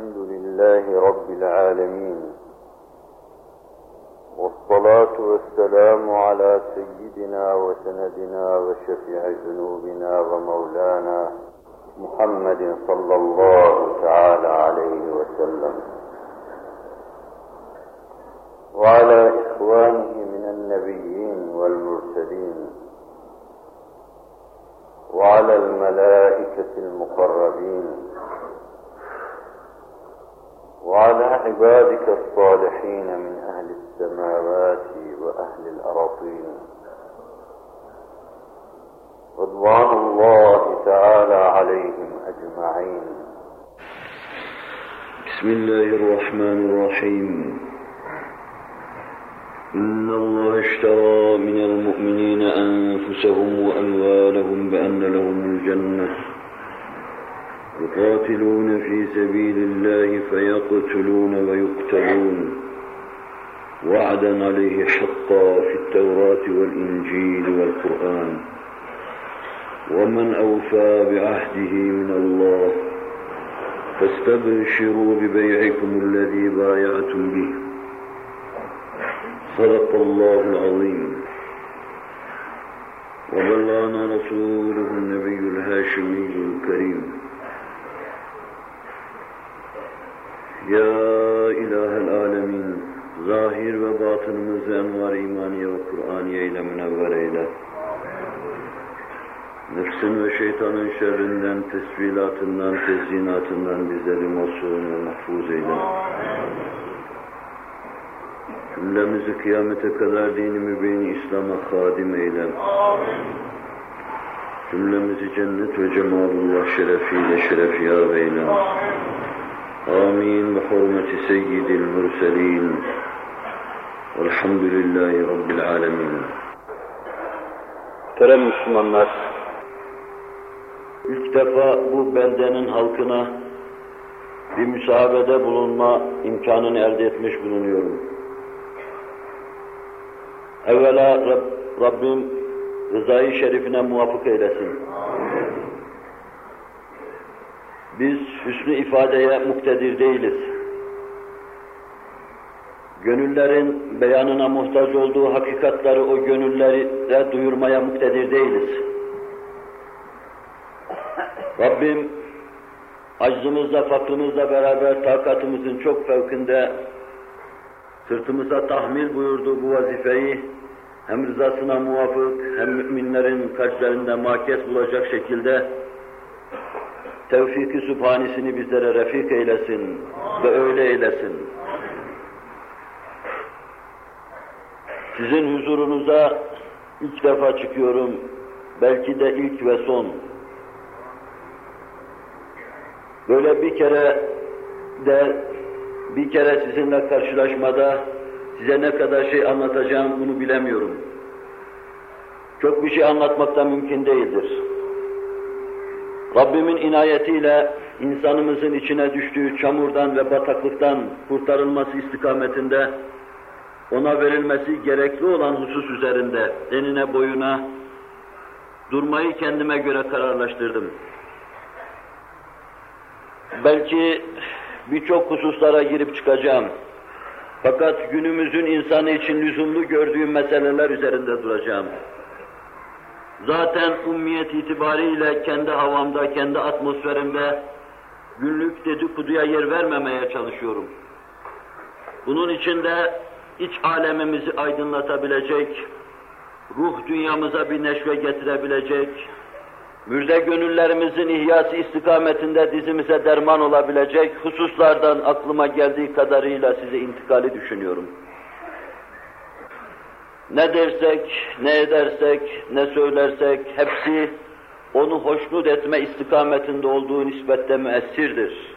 الحمد لله رب العالمين والصلاة والسلام على سيدنا وسندنا وشفيع ذنوبنا ومولانا محمد صلى الله تعالى عليه وسلم وعلى إخوانه من النبيين والمرسلين وعلى الملائكة المقربين وعلى عبادك الصالحين من أهل السماوات وأهل الأراضين رضوان الله تعالى عليهم أجمعين. بسم الله الرحمن الرحيم. إن الله اشترى من المؤمنين أنفسهم وأموالهم بأن لهم الجنة. يقاتلون في سبيل الله فيقتلون ويقتلون. وعدا عليه حقا في التوراة والإنجيل والقرآن. ومن أوفى بعهده من الله فاستبشروا ببيعكم الذي بايعتم به. صدق الله العظيم. وبلغنا رسوله النبي الهاشمي الكريم. Ya İlahel Alemin, zahir ve batınımızı envar imaniye ve Kur'aniye ile münevver eyle. Nefsin ve şeytanın şerrinden, tesvilatından, tezyinatından bizleri masum ve mahfuz eyle. Cümlemizi kıyamete kadar dini mübin İslam'a hadim eyle. Cümlemizi cennet ve cemalullah şerefiyle şerefiyar eyle. آمين بحرمة سيد المرسلين والحمد لله رب العالمين Muhterem Müslümanlar, İlk defa bu beldenin halkına bir müsahabede bulunma imkanını elde etmiş bulunuyorum. Evvela Rab, Rabbim rızayı şerifine muvafık eylesin. Biz hüsnü ifadeye muktedir değiliz. Gönüllerin beyanına muhtaç olduğu hakikatları o gönüllere duyurmaya muktedir değiliz. Rabbim aczımızla, fakrımızla beraber takatımızın çok fevkinde sırtımıza tahmil buyurduğu bu vazifeyi hem rızasına muvafık hem müminlerin kalplerinde makes bulacak şekilde tevfik-i sübhanisini bizlere refik eylesin ve öyle eylesin. Sizin huzurunuza ilk defa çıkıyorum, belki de ilk ve son. Böyle bir kere de, bir kere sizinle karşılaşmada size ne kadar şey anlatacağım bunu bilemiyorum. Çok bir şey anlatmak da mümkün değildir. Rabbimin inayetiyle insanımızın içine düştüğü çamurdan ve bataklıktan kurtarılması istikametinde ona verilmesi gerekli olan husus üzerinde enine boyuna durmayı kendime göre kararlaştırdım. Belki birçok hususlara girip çıkacağım. Fakat günümüzün insanı için lüzumlu gördüğüm meseleler üzerinde duracağım. Zaten ummiyet itibariyle kendi havamda, kendi atmosferimde günlük dedikoduya yer vermemeye çalışıyorum. Bunun için de iç alemimizi aydınlatabilecek, ruh dünyamıza bir neşve getirebilecek, mürde gönüllerimizin ihyası istikametinde dizimize derman olabilecek hususlardan aklıma geldiği kadarıyla size intikali düşünüyorum. Ne dersek, ne edersek, ne söylersek hepsi onu hoşnut etme istikametinde olduğu nispette müessirdir.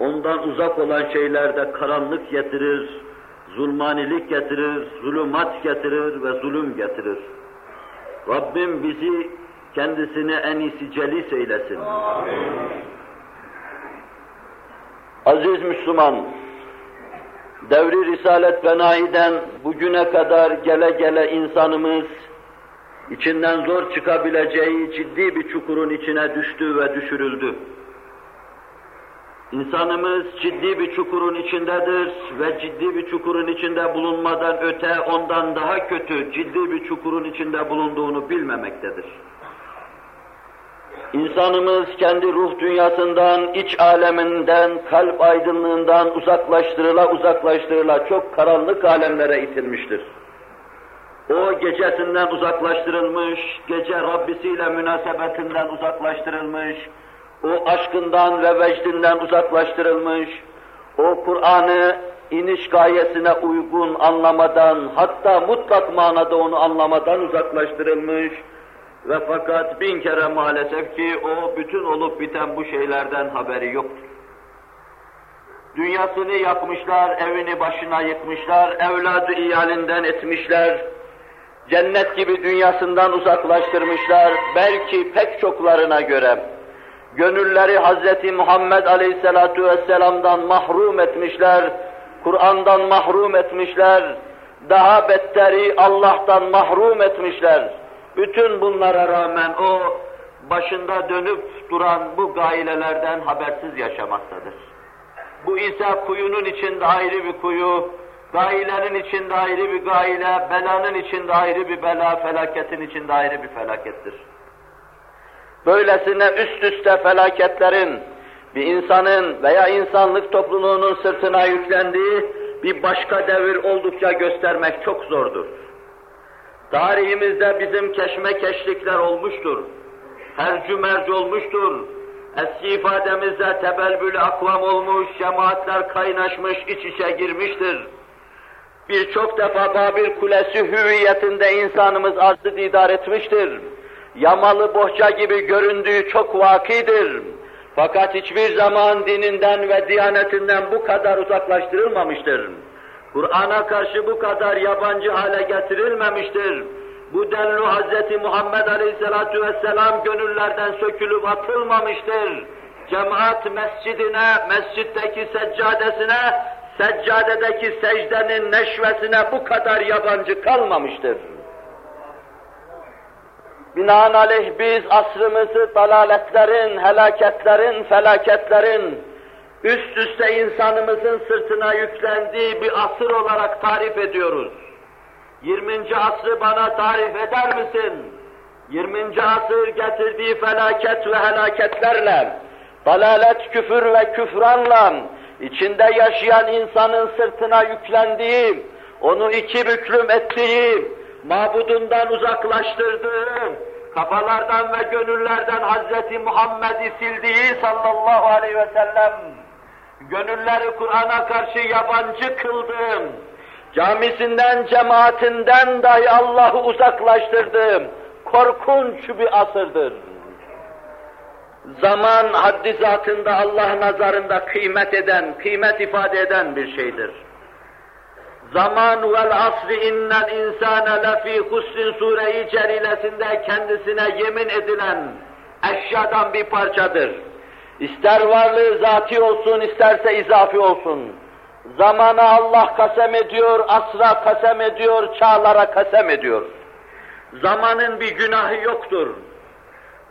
Ondan uzak olan şeylerde karanlık getirir, zulmanilik getirir, zulümat getirir ve zulüm getirir. Rabbim bizi kendisine en iyisi celis eylesin. Amin. Aziz Müslüman, devri Risalet Fenahi'den bugüne kadar gele gele insanımız içinden zor çıkabileceği ciddi bir çukurun içine düştü ve düşürüldü. İnsanımız ciddi bir çukurun içindedir ve ciddi bir çukurun içinde bulunmadan öte ondan daha kötü ciddi bir çukurun içinde bulunduğunu bilmemektedir. İnsanımız kendi ruh dünyasından, iç aleminden, kalp aydınlığından uzaklaştırıla uzaklaştırıla çok karanlık alemlere itilmiştir. O gecesinden uzaklaştırılmış, gece Rabbisiyle münasebetinden uzaklaştırılmış, o aşkından ve vecdinden uzaklaştırılmış, o Kur'an'ı iniş gayesine uygun anlamadan, hatta mutlak manada onu anlamadan uzaklaştırılmış ve fakat bin kere maalesef ki o bütün olup biten bu şeylerden haberi yoktur. Dünyasını yakmışlar, evini başına yıkmışlar, evladı iyalinden etmişler, cennet gibi dünyasından uzaklaştırmışlar, belki pek çoklarına göre gönülleri Hz. Muhammed Aleyhisselatu Vesselam'dan mahrum etmişler, Kur'an'dan mahrum etmişler, daha betteri Allah'tan mahrum etmişler. Bütün bunlara rağmen o başında dönüp duran bu gailelerden habersiz yaşamaktadır. Bu ise kuyunun içinde ayrı bir kuyu, gailenin içinde ayrı bir gaile, belanın içinde ayrı bir bela, felaketin içinde ayrı bir felakettir. Böylesine üst üste felaketlerin bir insanın veya insanlık topluluğunun sırtına yüklendiği bir başka devir oldukça göstermek çok zordur. Tarihimizde bizim keşmekeşlikler olmuştur. Hercü merci olmuştur. Eski ifademizde tebelbül akvam olmuş, cemaatler kaynaşmış, iç içe girmiştir. Birçok defa Babil Kulesi hüviyetinde insanımız arzı didar etmiştir. Yamalı bohça gibi göründüğü çok vakidir. Fakat hiçbir zaman dininden ve diyanetinden bu kadar uzaklaştırılmamıştır. Kur'an'a karşı bu kadar yabancı hale getirilmemiştir. Bu denli Hz. Muhammed Aleyhisselatü Vesselam gönüllerden sökülüp atılmamıştır. Cemaat mescidine, mescitteki seccadesine, seccadedeki secdenin neşvesine bu kadar yabancı kalmamıştır. Binaenaleyh biz asrımızı dalaletlerin, helaketlerin, felaketlerin, üst üste insanımızın sırtına yüklendiği bir asır olarak tarif ediyoruz. 20. asrı bana tarif eder misin? 20. asır getirdiği felaket ve helaketlerle, dalalet, küfür ve küfranla, içinde yaşayan insanın sırtına yüklendiği, onu iki büklüm ettiği, mabudundan uzaklaştırdığı, kafalardan ve gönüllerden Hz. Muhammed'i sildiği sallallahu aleyhi ve sellem, gönülleri Kur'an'a karşı yabancı kıldım, camisinden, cemaatinden dahi Allah'ı uzaklaştırdım, korkunç bir asırdır. Zaman haddi zatında Allah nazarında kıymet eden, kıymet ifade eden bir şeydir. Zaman vel asri innel insane lefî husrin sure-i celilesinde kendisine yemin edilen eşyadan bir parçadır. İster varlığı zati olsun, isterse izafi olsun. Zamana Allah kasem ediyor, asra kasem ediyor, çağlara kasem ediyor. Zamanın bir günahı yoktur.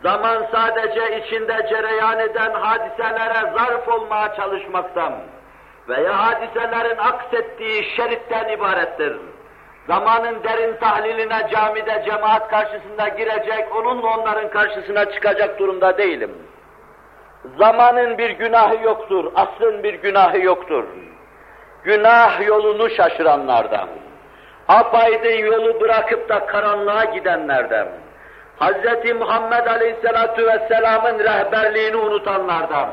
Zaman sadece içinde cereyan eden hadiselere zarf olmaya çalışmaktan veya hadiselerin aksettiği şeritten ibarettir. Zamanın derin tahliline camide cemaat karşısında girecek, onunla onların karşısına çıkacak durumda değilim. Zamanın bir günahı yoktur, asrın bir günahı yoktur. Günah yolunu şaşıranlardan, apaydın yolu bırakıp da karanlığa gidenlerden, Hz. Muhammed Aleyhisselatü Vesselam'ın rehberliğini unutanlardan,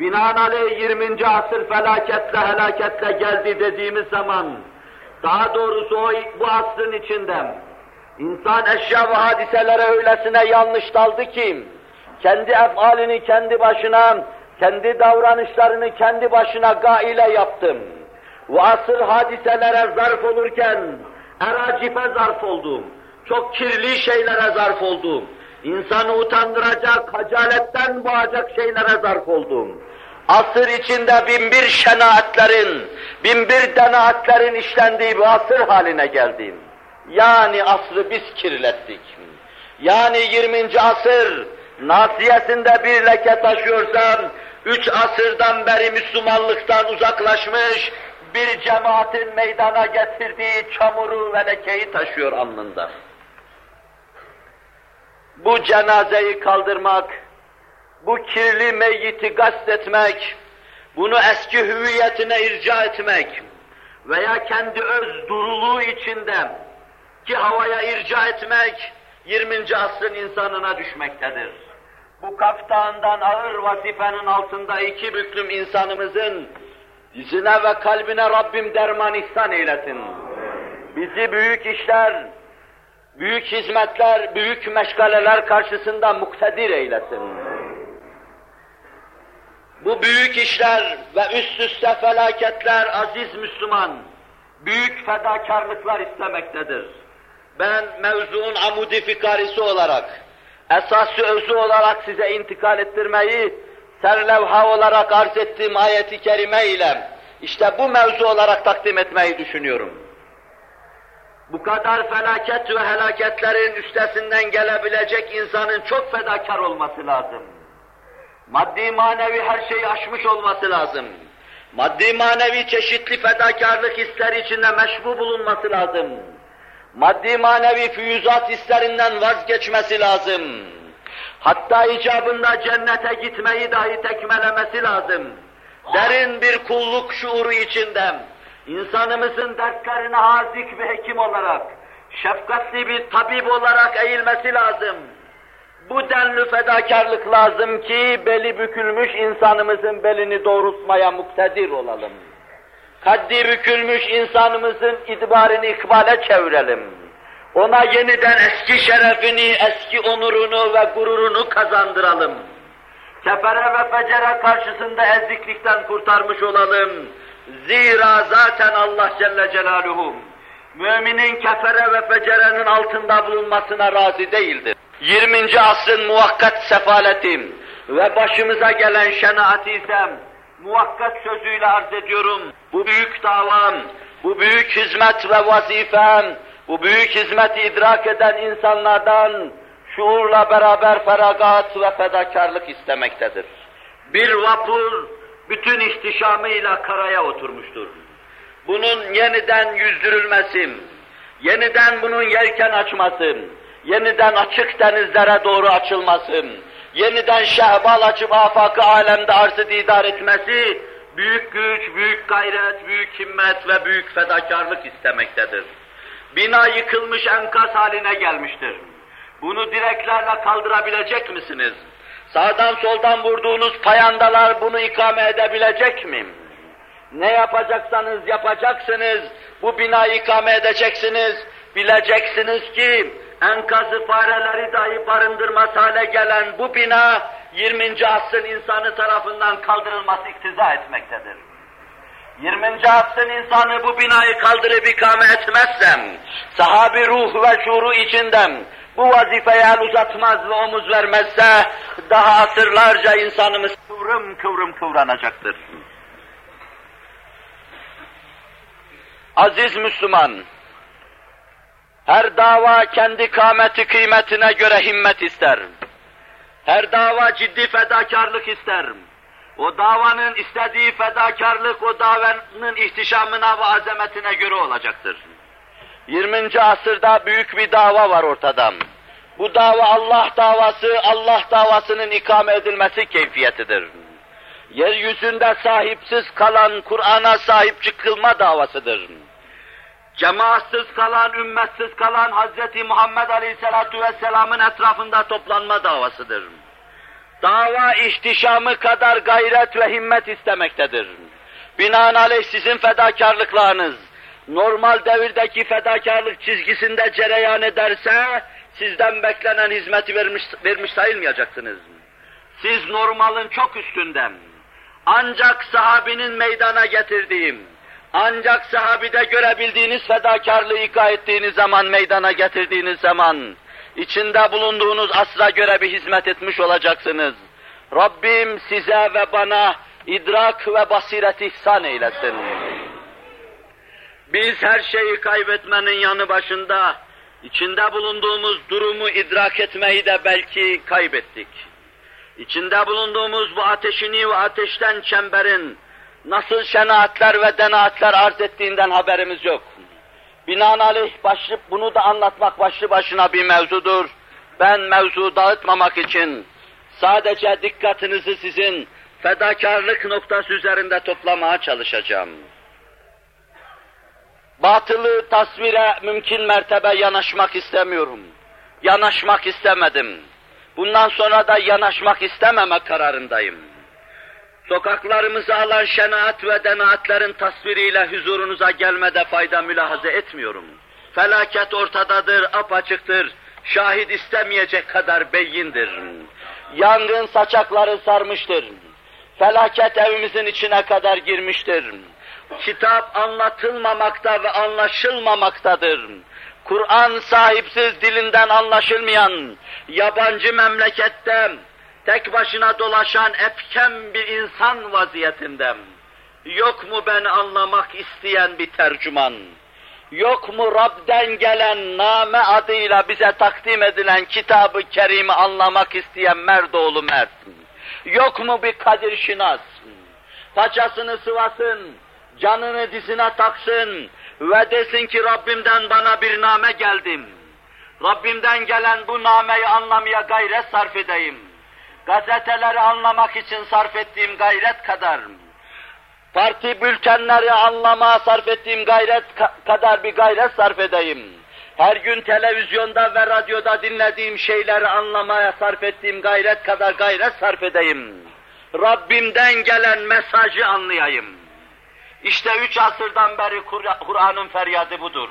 binaenaleyh 20. asır felaketle helaketle geldi dediğimiz zaman, daha doğrusu o bu asrın içinde, insan eşya ve hadiselere öylesine yanlış daldı ki, kendi efalini kendi başına, kendi davranışlarını kendi başına gaile yaptım. Bu asır hadiselere zarf olurken, eracife zarf oldum çok kirli şeylere zarf oldum. İnsanı utandıracak, hacaletten boğacak şeylere zarf oldum. Asır içinde binbir şenaatlerin, binbir denaatlerin işlendiği bir asır haline geldim. Yani asrı biz kirlettik. Yani 20. asır nasiyesinde bir leke taşıyorsa, üç asırdan beri Müslümanlıktan uzaklaşmış bir cemaatin meydana getirdiği çamuru ve lekeyi taşıyor alnında. Bu cenazeyi kaldırmak, bu kirli meyyiti gasletmek, bunu eski hüviyetine irca etmek veya kendi öz duruluğu içinde ki havaya irca etmek 20. asrın insanına düşmektedir. Bu kaftağından ağır vazifenin altında iki büklüm insanımızın dizine ve kalbine Rabbim derman ihsan eylesin. Bizi büyük işler, büyük hizmetler, büyük meşgaleler karşısında muktedir eylesin. Bu büyük işler ve üst üste felaketler aziz Müslüman, büyük fedakarlıklar istemektedir. Ben mevzuun amudi fikarisi olarak, esası özü olarak size intikal ettirmeyi, serlevha olarak arz ettiğim ayeti kerime ile, işte bu mevzu olarak takdim etmeyi düşünüyorum. Bu kadar felaket ve helaketlerin üstesinden gelebilecek insanın çok fedakar olması lazım. Maddi manevi her şeyi aşmış olması lazım. Maddi manevi çeşitli fedakarlık hisleri içinde meşbu bulunması lazım. Maddi manevi füyüzat hislerinden vazgeçmesi lazım. Hatta icabında cennete gitmeyi dahi tekmelemesi lazım. Derin bir kulluk şuuru içinde, insanımızın dertlerine hazik bir hekim olarak, şefkatli bir tabip olarak eğilmesi lazım bu denli fedakarlık lazım ki beli bükülmüş insanımızın belini doğrultmaya muktedir olalım. Kaddi bükülmüş insanımızın itibarını ikbale çevirelim. Ona yeniden eski şerefini, eski onurunu ve gururunu kazandıralım. Kefere ve fecere karşısında eziklikten kurtarmış olalım. Zira zaten Allah Celle Celaluhu, müminin kefere ve fecerenin altında bulunmasına razı değildir. 20. asrın muvakkat sefaleti ve başımıza gelen şenaati ise muvakkat sözüyle arz ediyorum. Bu büyük davam, bu büyük hizmet ve vazifem, bu büyük hizmeti idrak eden insanlardan şuurla beraber feragat ve fedakarlık istemektedir. Bir vapur bütün ihtişamıyla karaya oturmuştur. Bunun yeniden yüzdürülmesi, yeniden bunun yelken açması, yeniden açık denizlere doğru açılması, yeniden şehbal açıp afakı alemde arzı didar etmesi, büyük güç, büyük gayret, büyük himmet ve büyük fedakarlık istemektedir. Bina yıkılmış enkaz haline gelmiştir. Bunu direklerle kaldırabilecek misiniz? Sağdan soldan vurduğunuz payandalar bunu ikame edebilecek mi? Ne yapacaksanız yapacaksınız, bu binayı ikame edeceksiniz, bileceksiniz ki enkazı fareleri dahi barındırmaz hale gelen bu bina 20. asrın insanı tarafından kaldırılması iktiza etmektedir. 20. asrın insanı bu binayı kaldırıp ikame etmezsem, sahabi ruh ve şuuru içinden bu vazifeye el uzatmaz ve omuz vermezse, daha asırlarca insanımız kıvrım kıvrım kıvranacaktır. Aziz Müslüman, her dava kendi kâmeti kıymetine göre himmet ister. Her dava ciddi fedakarlık ister. O davanın istediği fedakarlık o davanın ihtişamına ve azametine göre olacaktır. 20. asırda büyük bir dava var ortada. Bu dava Allah davası, Allah davasının ikame edilmesi keyfiyetidir. Yeryüzünde sahipsiz kalan Kur'an'a sahip çıkılma davasıdır cemaatsiz kalan, ümmetsiz kalan Hz. Muhammed Aleyhisselatü Vesselam'ın etrafında toplanma davasıdır. Dava ihtişamı kadar gayret ve himmet istemektedir. Binaenaleyh sizin fedakarlıklarınız, normal devirdeki fedakarlık çizgisinde cereyan ederse, sizden beklenen hizmeti vermiş, vermiş sayılmayacaksınız. Siz normalin çok üstünden, ancak sahabinin meydana getirdiğim, ancak sahabide görebildiğiniz fedakarlığı ika ettiğiniz zaman, meydana getirdiğiniz zaman, içinde bulunduğunuz asra göre bir hizmet etmiş olacaksınız. Rabbim size ve bana idrak ve basiret ihsan eylesin. Biz her şeyi kaybetmenin yanı başında, içinde bulunduğumuz durumu idrak etmeyi de belki kaybettik. içinde bulunduğumuz bu ateşini ve ateşten çemberin nasıl şenaatler ve denaatler arz ettiğinden haberimiz yok. Binaenaleyh başlı, bunu da anlatmak başlı başına bir mevzudur. Ben mevzu dağıtmamak için sadece dikkatinizi sizin fedakarlık noktası üzerinde toplamaya çalışacağım. Batılı tasvire mümkün mertebe yanaşmak istemiyorum. Yanaşmak istemedim. Bundan sonra da yanaşmak istememe kararındayım. Sokaklarımızı alan şenaat ve denaatlerin tasviriyle huzurunuza gelmede fayda mülahaza etmiyorum. Felaket ortadadır, apaçıktır, şahit istemeyecek kadar beyindir. Yangın saçakları sarmıştır. Felaket evimizin içine kadar girmiştir. Kitap anlatılmamakta ve anlaşılmamaktadır. Kur'an sahipsiz dilinden anlaşılmayan, yabancı memlekette tek başına dolaşan epkem bir insan vaziyetinde. Yok mu beni anlamak isteyen bir tercüman? Yok mu Rab'den gelen name adıyla bize takdim edilen kitabı kerimi anlamak isteyen Merdoğlu Mert? Yok mu bir Kadir Şinas? Paçasını sıvasın, canını dizine taksın ve desin ki Rabbimden bana bir name geldim. Rabbimden gelen bu nameyi anlamaya gayret sarf edeyim. Gazeteleri anlamak için sarf ettiğim gayret kadar, parti bültenleri anlamaya sarf ettiğim gayret ka kadar bir gayret sarf edeyim. Her gün televizyonda ve radyoda dinlediğim şeyleri anlamaya sarf ettiğim gayret kadar gayret sarf edeyim. Rabbimden gelen mesajı anlayayım. İşte üç asırdan beri Kur'an'ın feryadı budur.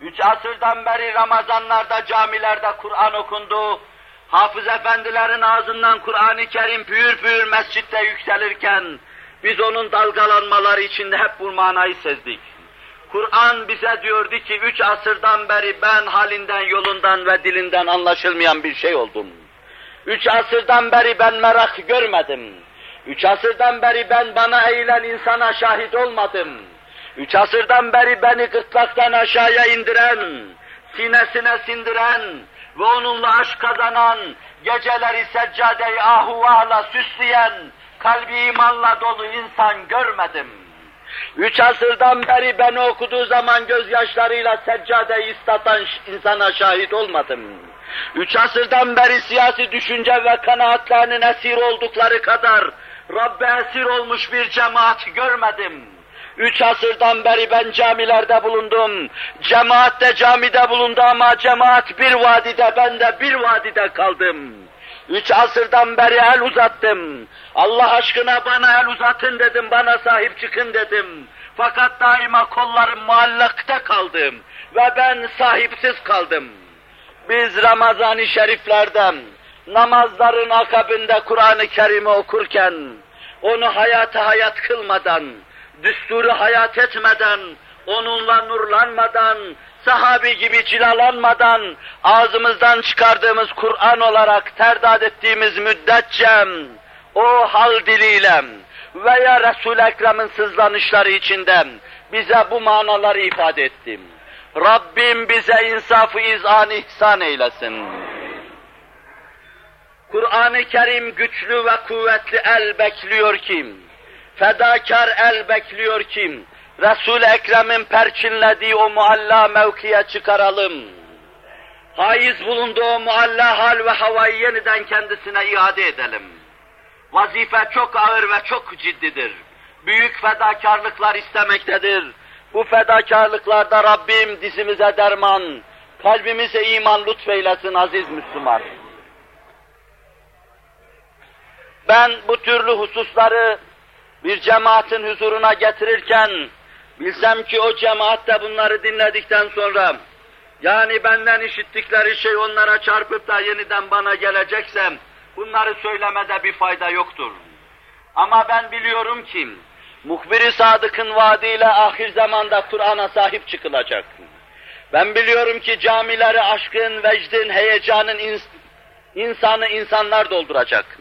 Üç asırdan beri Ramazanlarda, camilerde Kur'an okundu. Hafız efendilerin ağzından Kur'an-ı Kerim pür pür mescitte yükselirken, biz onun dalgalanmaları içinde hep bu manayı sezdik. Kur'an bize diyordu ki üç asırdan beri ben halinden, yolundan ve dilinden anlaşılmayan bir şey oldum. Üç asırdan beri ben merak görmedim. Üç asırdan beri ben bana eğilen insana şahit olmadım. Üç asırdan beri beni gırtlaktan aşağıya indiren, sinesine sindiren ve onunla aşk kazanan, geceleri seccadeyi ahuvahla süsleyen, kalbi imanla dolu insan görmedim. Üç asırdan beri beni okuduğu zaman gözyaşlarıyla seccadeyi istatan insana şahit olmadım. Üç asırdan beri siyasi düşünce ve kanaatlerinin esir oldukları kadar Rabbe esir olmuş bir cemaat görmedim. Üç asırdan beri ben camilerde bulundum. Cemaat de camide bulundu ama cemaat bir vadide, ben de bir vadide kaldım. Üç asırdan beri el uzattım. Allah aşkına bana el uzatın dedim, bana sahip çıkın dedim. Fakat daima kollarım muallakta kaldım ve ben sahipsiz kaldım. Biz Ramazan-ı Şeriflerden namazların akabinde Kur'an-ı Kerim'i okurken, onu hayata hayat kılmadan, düsturu hayat etmeden, onunla nurlanmadan, sahabi gibi cilalanmadan, ağzımızdan çıkardığımız Kur'an olarak terdad ettiğimiz müddetçe, o hal diliyle veya Resul-i Ekrem'in sızlanışları içinde bize bu manaları ifade ettim. Rabbim bize insafı izan ihsan eylesin. Kur'an-ı Kerim güçlü ve kuvvetli el bekliyor kim? Fedakar el bekliyor kim? Resul-i Ekrem'in perçinlediği o mualla mevkiye çıkaralım. Haiz bulunduğu mualla hal ve havayı yeniden kendisine iade edelim. Vazife çok ağır ve çok ciddidir. Büyük fedakarlıklar istemektedir. Bu fedakarlıklarda Rabbim dizimize derman, kalbimize iman lütfeylesin aziz Müslüman. Ben bu türlü hususları bir cemaatin huzuruna getirirken, bilsem ki o cemaat de bunları dinledikten sonra, yani benden işittikleri şey onlara çarpıp da yeniden bana geleceksem, bunları söylemede bir fayda yoktur. Ama ben biliyorum ki, muhbir-i sadıkın vaadiyle ahir zamanda Kur'an'a sahip çıkılacak. Ben biliyorum ki camileri aşkın, vecdin, heyecanın ins insanı insanlar dolduracak.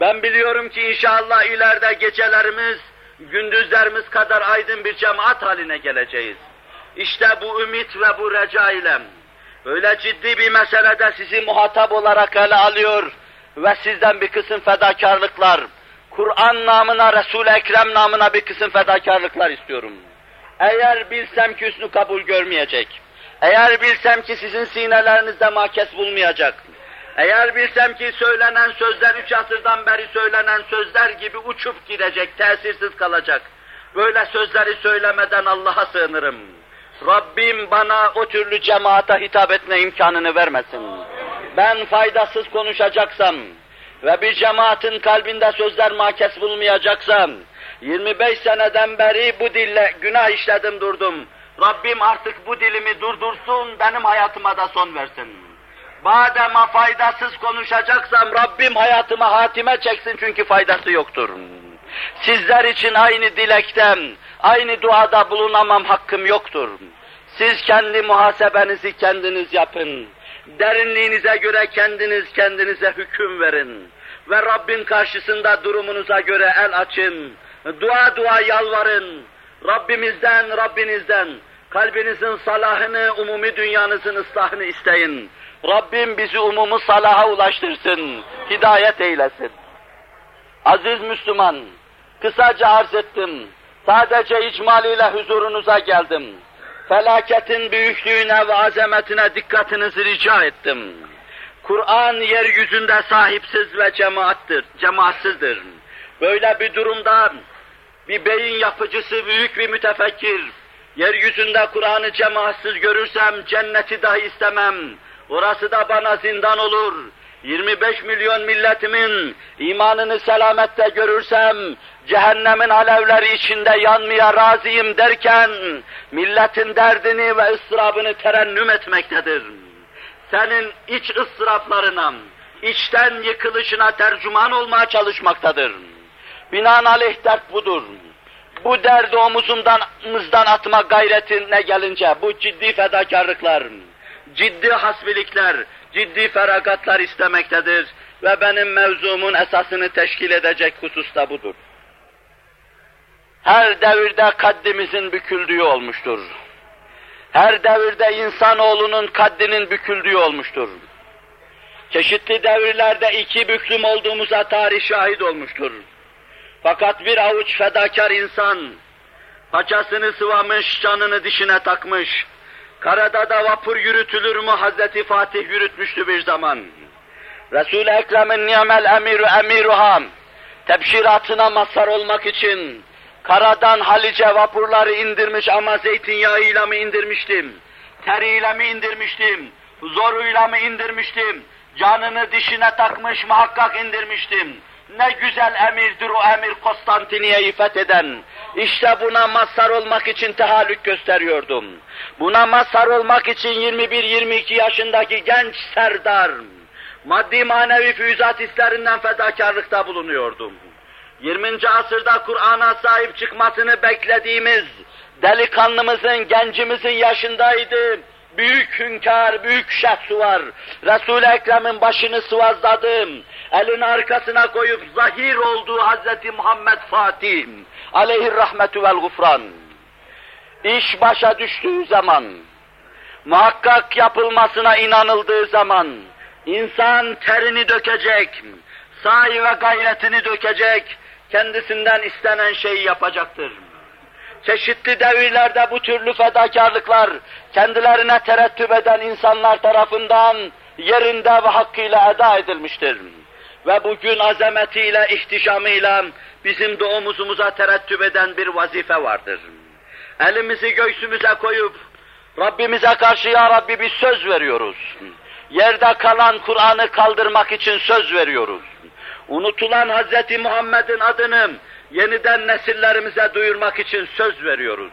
Ben biliyorum ki inşallah ileride gecelerimiz, gündüzlerimiz kadar aydın bir cemaat haline geleceğiz. İşte bu ümit ve bu reca ile böyle ciddi bir meselede sizi muhatap olarak ele alıyor ve sizden bir kısım fedakarlıklar, Kur'an namına, Resul-i Ekrem namına bir kısım fedakarlıklar istiyorum. Eğer bilsem ki üstünü kabul görmeyecek, eğer bilsem ki sizin sinelerinizde makes bulmayacak, eğer bilsem ki söylenen sözler üç asırdan beri söylenen sözler gibi uçup gidecek, tesirsiz kalacak. Böyle sözleri söylemeden Allah'a sığınırım. Rabbim bana o türlü cemaate hitap etme imkanını vermesin. Ben faydasız konuşacaksam ve bir cemaatin kalbinde sözler makes bulmayacaksam, 25 seneden beri bu dille günah işledim durdum. Rabbim artık bu dilimi durdursun, benim hayatıma da son versin. Badema faydasız konuşacaksam Rabbim hayatıma hatime çeksin çünkü faydası yoktur. Sizler için aynı dilekten, aynı duada bulunamam hakkım yoktur. Siz kendi muhasebenizi kendiniz yapın. Derinliğinize göre kendiniz kendinize hüküm verin. Ve Rabbin karşısında durumunuza göre el açın. Dua dua yalvarın. Rabbimizden, Rabbinizden kalbinizin salahını, umumi dünyanızın ıslahını isteyin. Rabbim bizi umumu salaha ulaştırsın, hidayet eylesin. Aziz Müslüman, kısaca arz ettim. Sadece icmaliyle huzurunuza geldim. Felaketin büyüklüğüne ve azametine dikkatinizi rica ettim. Kur'an yeryüzünde sahipsiz ve cemaattır, cemaatsizdir. Böyle bir durumda bir beyin yapıcısı, büyük bir mütefekkir, yeryüzünde Kur'an'ı cemaatsiz görürsem cenneti dahi istemem. Orası da bana zindan olur. 25 milyon milletimin imanını selamette görürsem, cehennemin alevleri içinde yanmaya razıyım derken, milletin derdini ve ıstırabını terennüm etmektedir. Senin iç ıstıraplarına, içten yıkılışına tercüman olmaya çalışmaktadır. Binaenaleyh dert budur. Bu derdi omuzumdan, omuzdan atma gayretine gelince, bu ciddi fedakarlıklar, ciddi hasbilikler, ciddi feragatlar istemektedir ve benim mevzumun esasını teşkil edecek husus da budur. Her devirde kaddimizin büküldüğü olmuştur. Her devirde insanoğlunun kaddinin büküldüğü olmuştur. Çeşitli devirlerde iki büklüm olduğumuza tarih şahit olmuştur. Fakat bir avuç fedakar insan, paçasını sıvamış, canını dişine takmış, karada da vapur yürütülür mü Hazreti Fatih yürütmüştü bir zaman. Resul-i Ekrem'in niyamel emiru emiruha, tebşiratına mazhar olmak için, karadan Halice vapurları indirmiş ama zeytinyağıyla mı indirmiştim, teriyle mi indirmiştim, zoruyla mı indirmiştim, canını dişine takmış muhakkak indirmiştim. Ne güzel emirdir o emir Konstantiniye'yi fetheden. İşte buna mazhar olmak için tehallük gösteriyordum. Buna mazhar olmak için 21-22 yaşındaki genç serdar, maddi manevi füyüzat hislerinden fedakarlıkta bulunuyordum. 20. asırda Kur'an'a sahip çıkmasını beklediğimiz delikanlımızın, gencimizin yaşındaydı büyük hünkâr, büyük şahsu var. Resul-i Ekrem'in başını sıvazladım. Elini arkasına koyup zahir olduğu Hazreti Muhammed Fatih aleyhir rahmetü vel gufran. İş başa düştüğü zaman, muhakkak yapılmasına inanıldığı zaman, insan terini dökecek, sahi ve gayretini dökecek, kendisinden istenen şeyi yapacaktır. Çeşitli devirlerde bu türlü fedakarlıklar kendilerine terettüp eden insanlar tarafından yerinde ve hakkıyla eda edilmiştir. Ve bugün azametiyle, ihtişamıyla bizim de omuzumuza terettüp eden bir vazife vardır. Elimizi göğsümüze koyup Rabbimize karşı ya Rabbi bir söz veriyoruz. Yerde kalan Kur'an'ı kaldırmak için söz veriyoruz. Unutulan Hz. Muhammed'in adını yeniden nesillerimize duyurmak için söz veriyoruz.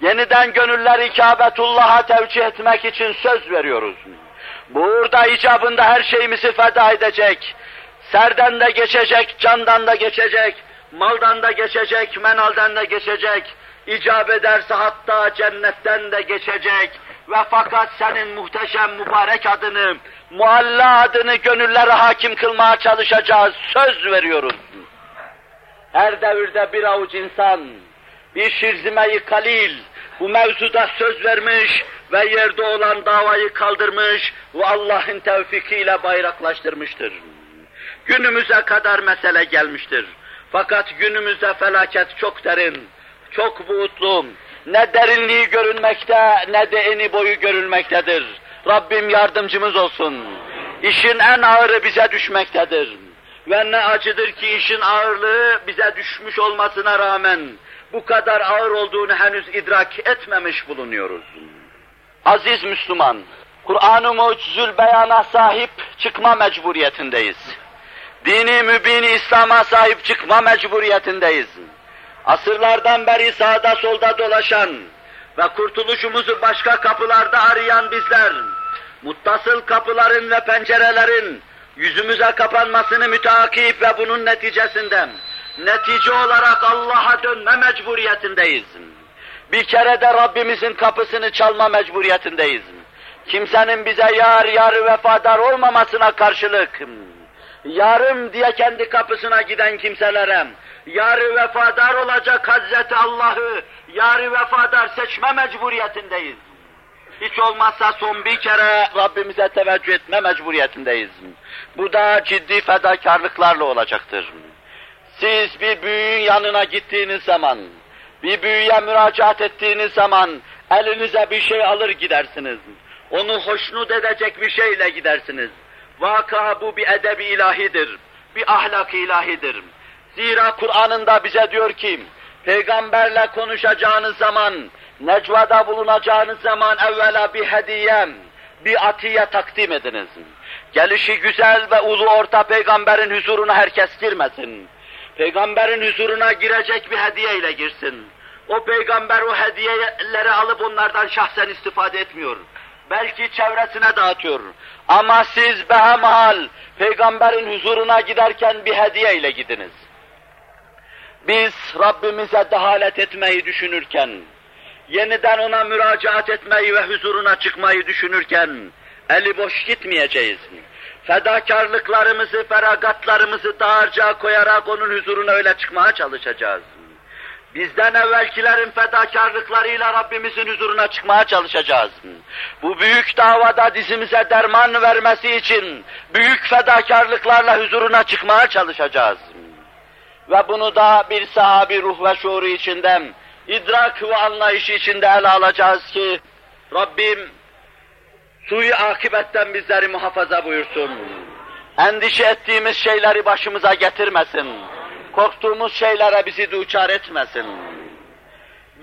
Yeniden gönülleri Kâbetullah'a tevcih etmek için söz veriyoruz. Bu uğurda icabında her şeyimizi feda edecek, serden de geçecek, candan da geçecek, maldan da geçecek, menalden de geçecek, icap ederse hatta cennetten de geçecek. Ve fakat senin muhteşem mübarek adını, mualla adını gönüllere hakim kılmaya çalışacağız, söz veriyoruz. Her devirde bir avuç insan, bir kalil, bu mevzuda söz vermiş ve yerde olan davayı kaldırmış ve Allah'ın tevfikiyle bayraklaştırmıştır. Günümüze kadar mesele gelmiştir. Fakat günümüzde felaket çok derin, çok buğutlu, ne derinliği görünmekte ne de eni boyu görülmektedir. Rabbim yardımcımız olsun. İşin en ağırı bize düşmektedir. Ve ne acıdır ki işin ağırlığı bize düşmüş olmasına rağmen bu kadar ağır olduğunu henüz idrak etmemiş bulunuyoruz. Aziz Müslüman, Kur'an-ı Mucizül Beyan'a sahip çıkma mecburiyetindeyiz. Dini mübini İslam'a sahip çıkma mecburiyetindeyiz. Asırlardan beri sağda solda dolaşan ve kurtuluşumuzu başka kapılarda arayan bizler, muttasıl kapıların ve pencerelerin yüzümüze kapanmasını müteakip ve bunun neticesinde netice olarak Allah'a dönme mecburiyetindeyiz. Bir kere de Rabbimizin kapısını çalma mecburiyetindeyiz. Kimsenin bize yar yar vefadar olmamasına karşılık, yarım diye kendi kapısına giden kimselere, yarı vefadar olacak Hazreti Allah'ı yarı vefadar seçme mecburiyetindeyiz. Hiç olmazsa son bir kere Rabbimize teveccüh etme mecburiyetindeyiz. Bu da ciddi fedakarlıklarla olacaktır. Siz bir büyüğün yanına gittiğiniz zaman, bir büyüye müracaat ettiğiniz zaman elinize bir şey alır gidersiniz. Onu hoşnut edecek bir şeyle gidersiniz. Vaka bu bir edebi ilahidir, bir ahlak ilahidir. Zira Kur'an'ında bize diyor ki, peygamberle konuşacağınız zaman, necvada bulunacağınız zaman evvela bir hediyem, bir atiye takdim ediniz. Gelişi güzel ve ulu orta peygamberin huzuruna herkes girmesin. Peygamberin huzuruna girecek bir hediye ile girsin. O peygamber o hediyeleri alıp onlardan şahsen istifade etmiyor. Belki çevresine dağıtıyor. Ama siz behemhal peygamberin huzuruna giderken bir hediye ile gidiniz. Biz Rabbimize dehalet etmeyi düşünürken, yeniden ona müracaat etmeyi ve huzuruna çıkmayı düşünürken, eli boş gitmeyeceğiz. Fedakarlıklarımızı, feragatlarımızı dağarcığa koyarak onun huzuruna öyle çıkmaya çalışacağız. Bizden evvelkilerin fedakarlıklarıyla Rabbimizin huzuruna çıkmaya çalışacağız. Bu büyük davada dizimize derman vermesi için büyük fedakarlıklarla huzuruna çıkmaya çalışacağız. Ve bunu da bir sahabi ruh ve şuuru içinde, idrak ve anlayışı içinde ele alacağız ki, Rabbim suyu akibetten bizleri muhafaza buyursun. Endişe ettiğimiz şeyleri başımıza getirmesin. Korktuğumuz şeylere bizi duçar etmesin.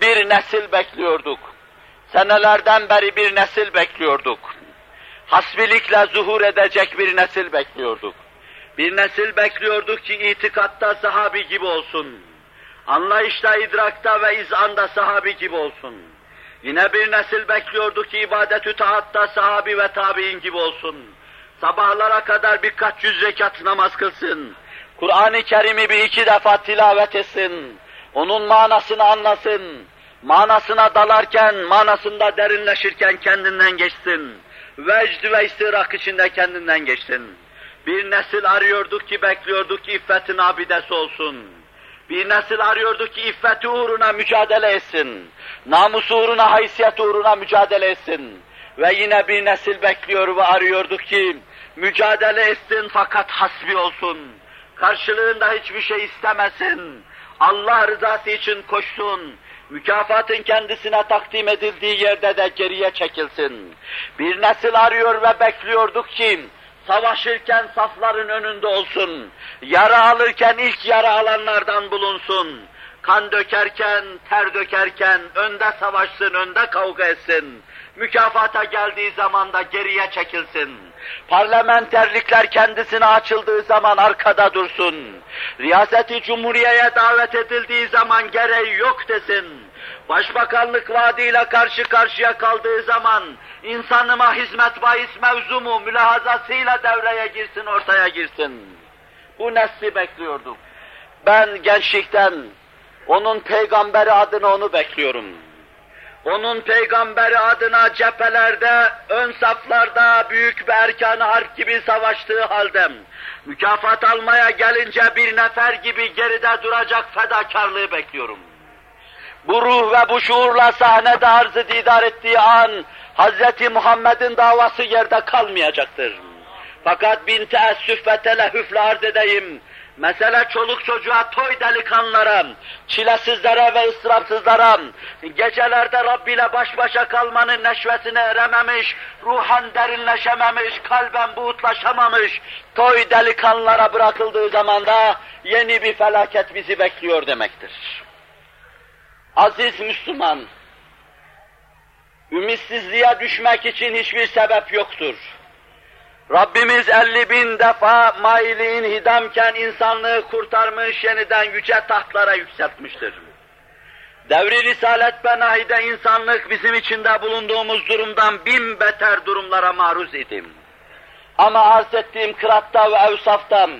Bir nesil bekliyorduk. Senelerden beri bir nesil bekliyorduk. Hasbilikle zuhur edecek bir nesil bekliyorduk. Bir nesil bekliyorduk ki itikatta sahabi gibi olsun. Anlayışta, idrakta ve izanda sahabi gibi olsun. Yine bir nesil bekliyorduk ki ibadetü taatta sahabi ve tabi'in gibi olsun. Sabahlara kadar birkaç yüz rekat namaz kılsın. Kur'an-ı Kerim'i bir iki defa tilavet etsin. Onun manasını anlasın. Manasına dalarken, manasında derinleşirken kendinden geçsin. Vecd ve istirak içinde kendinden geçsin. Bir nesil arıyorduk ki, bekliyorduk ki iffetin abidesi olsun. Bir nesil arıyorduk ki iffeti uğruna mücadele etsin. Namus uğruna, haysiyet uğruna mücadele etsin. Ve yine bir nesil bekliyor ve arıyorduk ki mücadele etsin fakat hasbi olsun. Karşılığında hiçbir şey istemesin. Allah rızası için koşsun. Mükafatın kendisine takdim edildiği yerde de geriye çekilsin. Bir nesil arıyor ve bekliyorduk ki savaşırken safların önünde olsun. Yara alırken ilk yara alanlardan bulunsun. Kan dökerken, ter dökerken önde savaşsın, önde kavga etsin. Mükafata geldiği zaman da geriye çekilsin. Parlamenterlikler kendisine açıldığı zaman arkada dursun. Riyaseti Cumhuriye'ye davet edildiği zaman gereği yok desin. Başbakanlık vaadiyle karşı karşıya kaldığı zaman insanıma hizmet bahis mevzumu mülahazasıyla devreye girsin, ortaya girsin. Bu nesli bekliyorduk. Ben gençlikten onun peygamberi adına onu bekliyorum. Onun peygamberi adına cephelerde, ön saflarda büyük bir erkan harp gibi savaştığı halde, mükafat almaya gelince bir nefer gibi geride duracak fedakarlığı bekliyorum. Bu ruh ve bu şuurla sahnede arzı didar ettiği an, Hz. Muhammed'in davası yerde kalmayacaktır. Fakat bin teessüf ve telehüfle arz edeyim. Mesele çoluk çocuğa, toy delikanlara, çilesizlere ve ıstırapsızlara, gecelerde Rabbi ile baş başa kalmanın neşvesine erememiş, ruhen derinleşememiş, kalben buğutlaşamamış, toy delikanlara bırakıldığı zamanda yeni bir felaket bizi bekliyor demektir. Aziz Müslüman, ümitsizliğe düşmek için hiçbir sebep yoktur. Rabbimiz elli bin defa mailiğin hidamken insanlığı kurtarmış, yeniden yüce tahtlara yükseltmiştir. Devri Risalet Benahi'de insanlık bizim içinde bulunduğumuz durumdan bin beter durumlara maruz idim. Ama arz ettiğim kıratta ve evsaftan,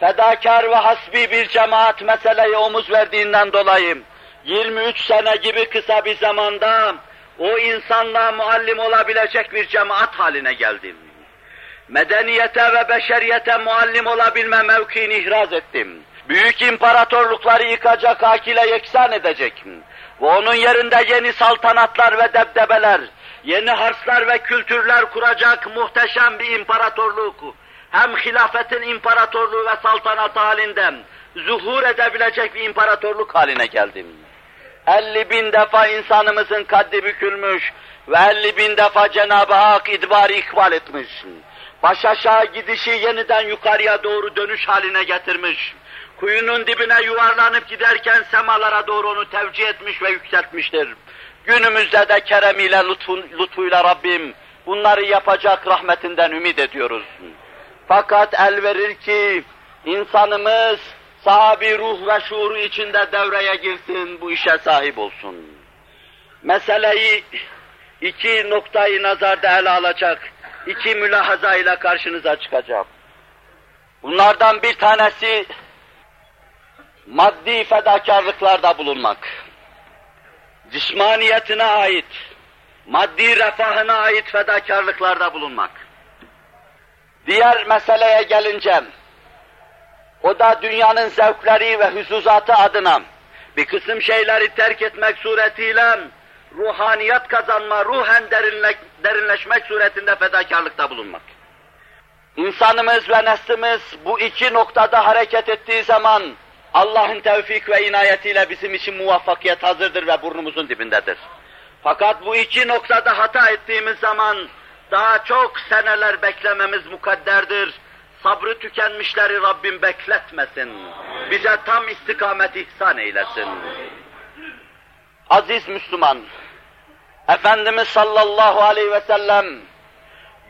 fedakar ve hasbi bir cemaat meseleye omuz verdiğinden dolayı, 23 sene gibi kısa bir zamanda o insanlığa muallim olabilecek bir cemaat haline geldim medeniyete ve beşeriyete muallim olabilme mevkiini ihraz ettim. Büyük imparatorlukları yıkacak, akile yeksan edecek. Ve onun yerinde yeni saltanatlar ve debdebeler, yeni harslar ve kültürler kuracak muhteşem bir imparatorluk. Hem hilafetin imparatorluğu ve saltanat halinden zuhur edebilecek bir imparatorluk haline geldim. 50 bin defa insanımızın kaddi bükülmüş ve 50 bin defa Cenab-ı Hak idbarı ikbal etmiş baş aşağı gidişi yeniden yukarıya doğru dönüş haline getirmiş. Kuyunun dibine yuvarlanıp giderken semalara doğru onu tevcih etmiş ve yükseltmiştir. Günümüzde de keremiyle, lütfun, lütfuyla Rabbim bunları yapacak rahmetinden ümit ediyoruz. Fakat el verir ki insanımız sahabi ruh ve şuuru içinde devreye girsin, bu işe sahip olsun. Meseleyi iki noktayı nazarda ele alacak iki mülahaza ile karşınıza çıkacağım. Bunlardan bir tanesi maddi fedakarlıklarda bulunmak. Cismaniyetine ait, maddi refahına ait fedakarlıklarda bulunmak. Diğer meseleye gelince, o da dünyanın zevkleri ve hüzuzatı adına bir kısım şeyleri terk etmek suretiyle ruhaniyat kazanma, ruhen derinle, derinleşmek suretinde fedakarlıkta bulunmak. İnsanımız ve neslimiz bu iki noktada hareket ettiği zaman Allah'ın tevfik ve inayetiyle bizim için muvaffakiyet hazırdır ve burnumuzun dibindedir. Fakat bu iki noktada hata ettiğimiz zaman daha çok seneler beklememiz mukadderdir. Sabrı tükenmişleri Rabbim bekletmesin. Bize tam istikamet ihsan eylesin. Aziz Müslüman, Efendimiz sallallahu aleyhi ve sellem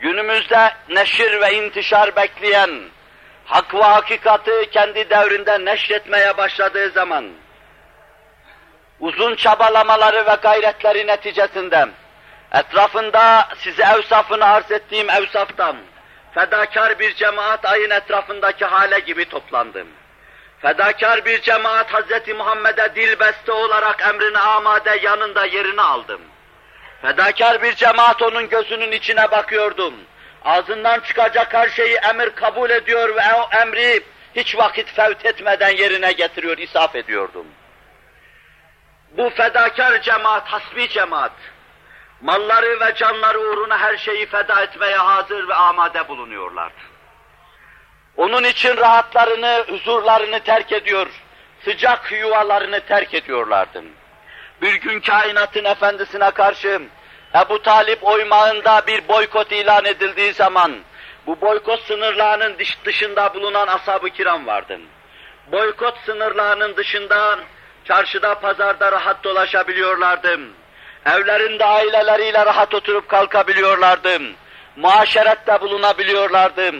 günümüzde neşir ve intişar bekleyen hak ve hakikati kendi devrinde neşretmeye başladığı zaman uzun çabalamaları ve gayretleri neticesinde etrafında size evsafını arz ettiğim evsaftan fedakar bir cemaat ayın etrafındaki hale gibi toplandım. Fedakar bir cemaat Hz. Muhammed'e dilbeste olarak emrine amade yanında yerini aldım. Fedakar bir cemaat onun gözünün içine bakıyordum. Ağzından çıkacak her şeyi emir kabul ediyor ve o emri hiç vakit fevt etmeden yerine getiriyor, isaf ediyordum. Bu fedakar cemaat, hasbi cemaat, malları ve canları uğruna her şeyi feda etmeye hazır ve amade bulunuyorlardı. Onun için rahatlarını, huzurlarını terk ediyor, sıcak yuvalarını terk ediyorlardı. Bir gün kainatın efendisine karşı Ebu Talip oymağında bir boykot ilan edildiği zaman bu boykot sınırlarının dışında bulunan ashab-ı kiram vardı. Boykot sınırlarının dışında çarşıda, pazarda rahat dolaşabiliyorlardı. Evlerinde aileleriyle rahat oturup kalkabiliyorlardı. Muaşerette bulunabiliyorlardı.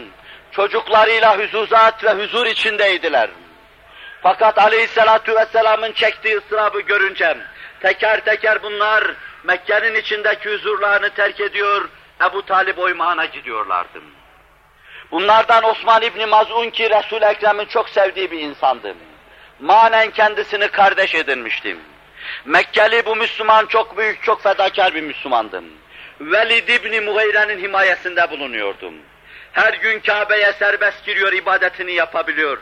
Çocuklarıyla hüzuzat ve huzur içindeydiler. Fakat aleyhissalatu vesselamın çektiği ıstırabı görünce teker teker bunlar Mekke'nin içindeki huzurlarını terk ediyor, Ebu Talib oymağına gidiyorlardı. Bunlardan Osman İbni Maz'un ki Resul-i Ekrem'in çok sevdiği bir insandı. Manen kendisini kardeş edinmiştim. Mekkeli bu Müslüman çok büyük, çok fedakar bir Müslümandım. Velid İbni Mugheyre'nin himayesinde bulunuyordum. Her gün Kabe'ye serbest giriyor, ibadetini yapabiliyor.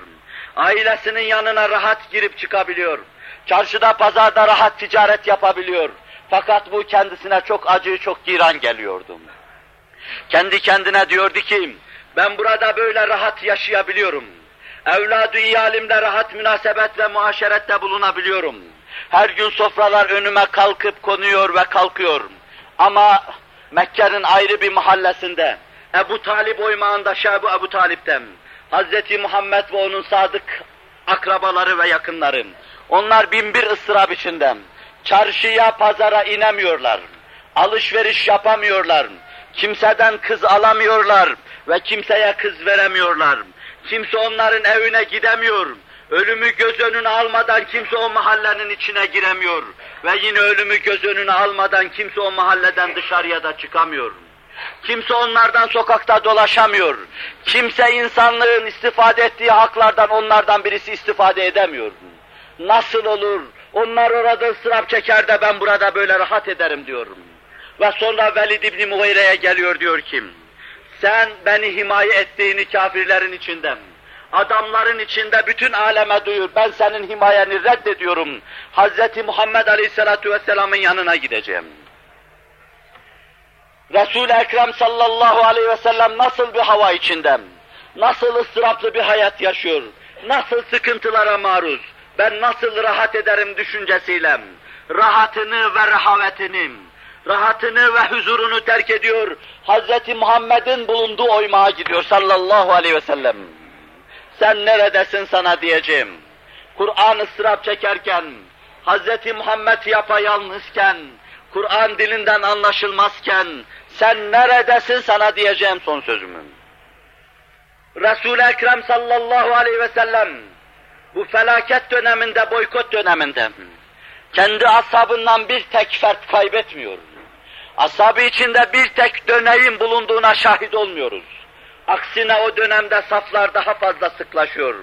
Ailesinin yanına rahat girip çıkabiliyor. Çarşıda, pazarda rahat ticaret yapabiliyor. Fakat bu kendisine çok acı, çok giran geliyordu. Kendi kendine diyordu ki, Ben burada böyle rahat yaşayabiliyorum. Evladı iyalimle rahat münasebet ve muaşerette bulunabiliyorum. Her gün sofralar önüme kalkıp konuyor ve kalkıyor. Ama Mekke'nin ayrı bir mahallesinde, Ebu Talip oymağında Şebu Ebu Talip'ten, Hazreti Muhammed ve onun sadık akrabaları ve yakınları, onlar bin bir ıstırap içinde, çarşıya, pazara inemiyorlar, alışveriş yapamıyorlar, kimseden kız alamıyorlar ve kimseye kız veremiyorlar. Kimse onların evine gidemiyor. Ölümü göz önüne almadan kimse o mahallenin içine giremiyor. Ve yine ölümü göz önüne almadan kimse o mahalleden dışarıya da çıkamıyor. Kimse onlardan sokakta dolaşamıyor. Kimse insanlığın istifade ettiği haklardan onlardan birisi istifade edemiyor. Nasıl olur? Onlar orada ıstırap çeker de ben burada böyle rahat ederim diyorum. Ve sonra Velid İbni Mughayre'ye geliyor diyor ki, sen beni himaye ettiğini kafirlerin içinden, adamların içinde bütün aleme duyur, ben senin himayeni reddediyorum. Hz. Muhammed Aleyhisselatü Vesselam'ın yanına gideceğim. Resul-i Ekrem sallallahu aleyhi ve sellem nasıl bir hava içinde, nasıl ıstıraplı bir hayat yaşıyor, nasıl sıkıntılara maruz, ben nasıl rahat ederim düşüncesiyle, rahatını ve rehavetini, rahatını ve huzurunu terk ediyor, Hz. Muhammed'in bulunduğu oymağa gidiyor sallallahu aleyhi ve sellem. Sen neredesin sana diyeceğim. Kur'an ıstırap çekerken, Hz. Muhammed yapayalnızken, Kur'an dilinden anlaşılmazken, sen neredesin sana diyeceğim son sözümün. Resul-i Ekrem sallallahu aleyhi ve sellem, bu felaket döneminde, boykot döneminde, kendi ashabından bir tek fert kaybetmiyor. Ashabı içinde bir tek döneyin bulunduğuna şahit olmuyoruz. Aksine o dönemde saflar daha fazla sıklaşıyor.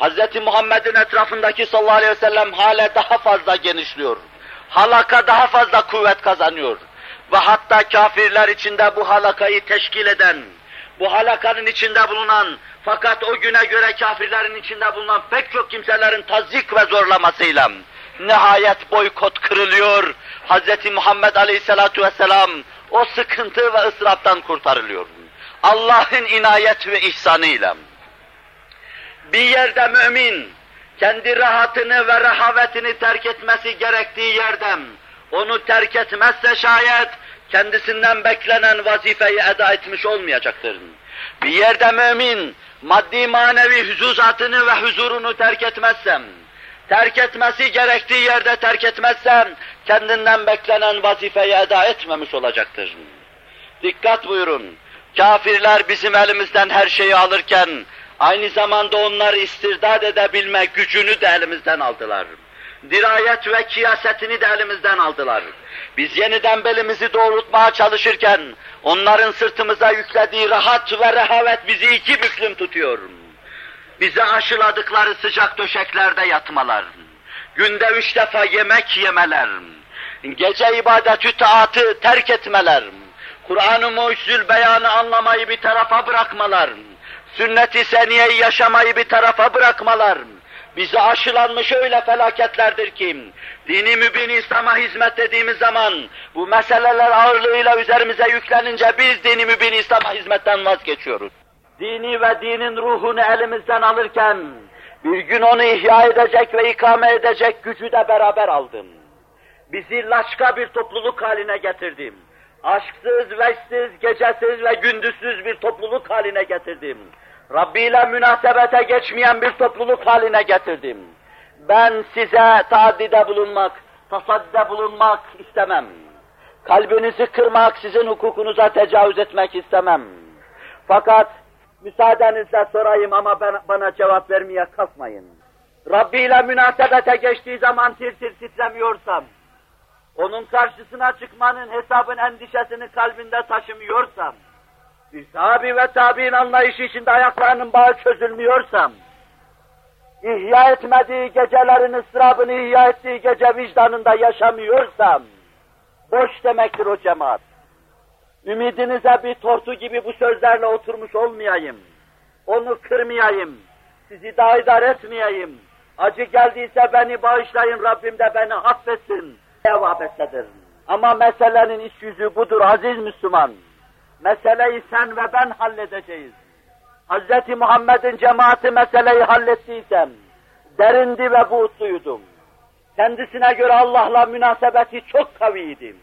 Hz. Muhammed'in etrafındaki sallallahu aleyhi ve sellem hale daha fazla genişliyor. Halaka daha fazla kuvvet kazanıyor. Ve hatta kafirler içinde bu halakayı teşkil eden, bu halakanın içinde bulunan, fakat o güne göre kafirlerin içinde bulunan pek çok kimselerin tazik ve zorlamasıyla nihayet boykot kırılıyor. Hz. Muhammed Aleyhisselatu Vesselam o sıkıntı ve ıstıraptan kurtarılıyor. Allah'ın inayet ve ihsanıyla. Bir yerde mümin, kendi rahatını ve rehavetini terk etmesi gerektiği yerden, onu terk etmezse şayet, kendisinden beklenen vazifeyi eda etmiş olmayacaktır. Bir yerde mümin, maddi manevi huzuzatını ve huzurunu terk etmezsem, terk etmesi gerektiği yerde terk etmezsem, kendinden beklenen vazifeyi eda etmemiş olacaktır. Dikkat buyurun, kafirler bizim elimizden her şeyi alırken, aynı zamanda onları istirdat edebilme gücünü de elimizden aldılar. Dirayet ve kiyasetini de elimizden aldılar. Biz yeniden belimizi doğrultmaya çalışırken, onların sırtımıza yüklediği rahat ve rehavet bizi iki büklüm tutuyor. Bize aşıladıkları sıcak döşeklerde yatmalar, günde üç defa yemek yemeler, gece ibadetü taatı terk etmeler, Kur'an-ı mucizül beyanı anlamayı bir tarafa bırakmalar, sünnet-i seniyeyi yaşamayı bir tarafa bırakmalar, bize aşılanmış öyle felaketlerdir ki, dini mübin İslam'a hizmet dediğimiz zaman, bu meseleler ağırlığıyla üzerimize yüklenince biz dini mübin İslam'a hizmetten vazgeçiyoruz. Dini ve dinin ruhunu elimizden alırken, bir gün onu ihya edecek ve ikame edecek gücü de beraber aldım. Bizi laçka bir topluluk haline getirdim. Aşksız, veçsiz, gecesiz ve gündüzsüz bir topluluk haline getirdim. Rabbi ile münasebete geçmeyen bir topluluk haline getirdim. Ben size taaddide bulunmak, tasaddide bulunmak istemem. Kalbinizi kırmak, sizin hukukunuza tecavüz etmek istemem. Fakat müsaadenizle sorayım ama ben, bana cevap vermeye kalkmayın. Rabbi ile münasebete geçtiği zaman tir tir titremiyorsam, onun karşısına çıkmanın hesabın endişesini kalbinde taşımıyorsam, tabi ve tabi'in anlayışı içinde ayaklarının bağı çözülmüyorsam, ihya etmediği gecelerin ıstırabını ihya ettiği gece vicdanında yaşamıyorsam, boş demektir o cemaat. Ümidinize bir tortu gibi bu sözlerle oturmuş olmayayım. Onu kırmayayım. Sizi daidar etmeyeyim. Acı geldiyse beni bağışlayın, Rabbim de beni affetsin. Cevabettedir. Ama meselenin iç yüzü budur aziz Müslüman. Meseleyi sen ve ben halledeceğiz. Hz. Muhammed'in cemaati meseleyi hallettiysem, derindi ve buğutluydum. Kendisine göre Allah'la münasebeti çok kaviydim.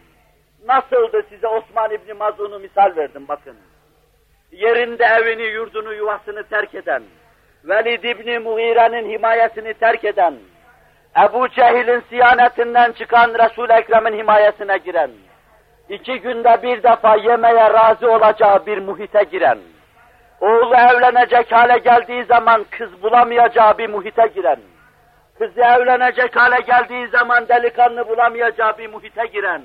Nasıldı size Osman İbni Mazun'u misal verdim bakın. Yerinde evini, yurdunu, yuvasını terk eden, Velid İbni Mughire'nin himayesini terk eden, Ebu Cehil'in siyanetinden çıkan Resul-i Ekrem'in himayesine giren, iki günde bir defa yemeye razı olacağı bir muhite giren, oğlu evlenecek hale geldiği zaman kız bulamayacağı bir muhite giren, kızı evlenecek hale geldiği zaman delikanlı bulamayacağı bir muhite giren,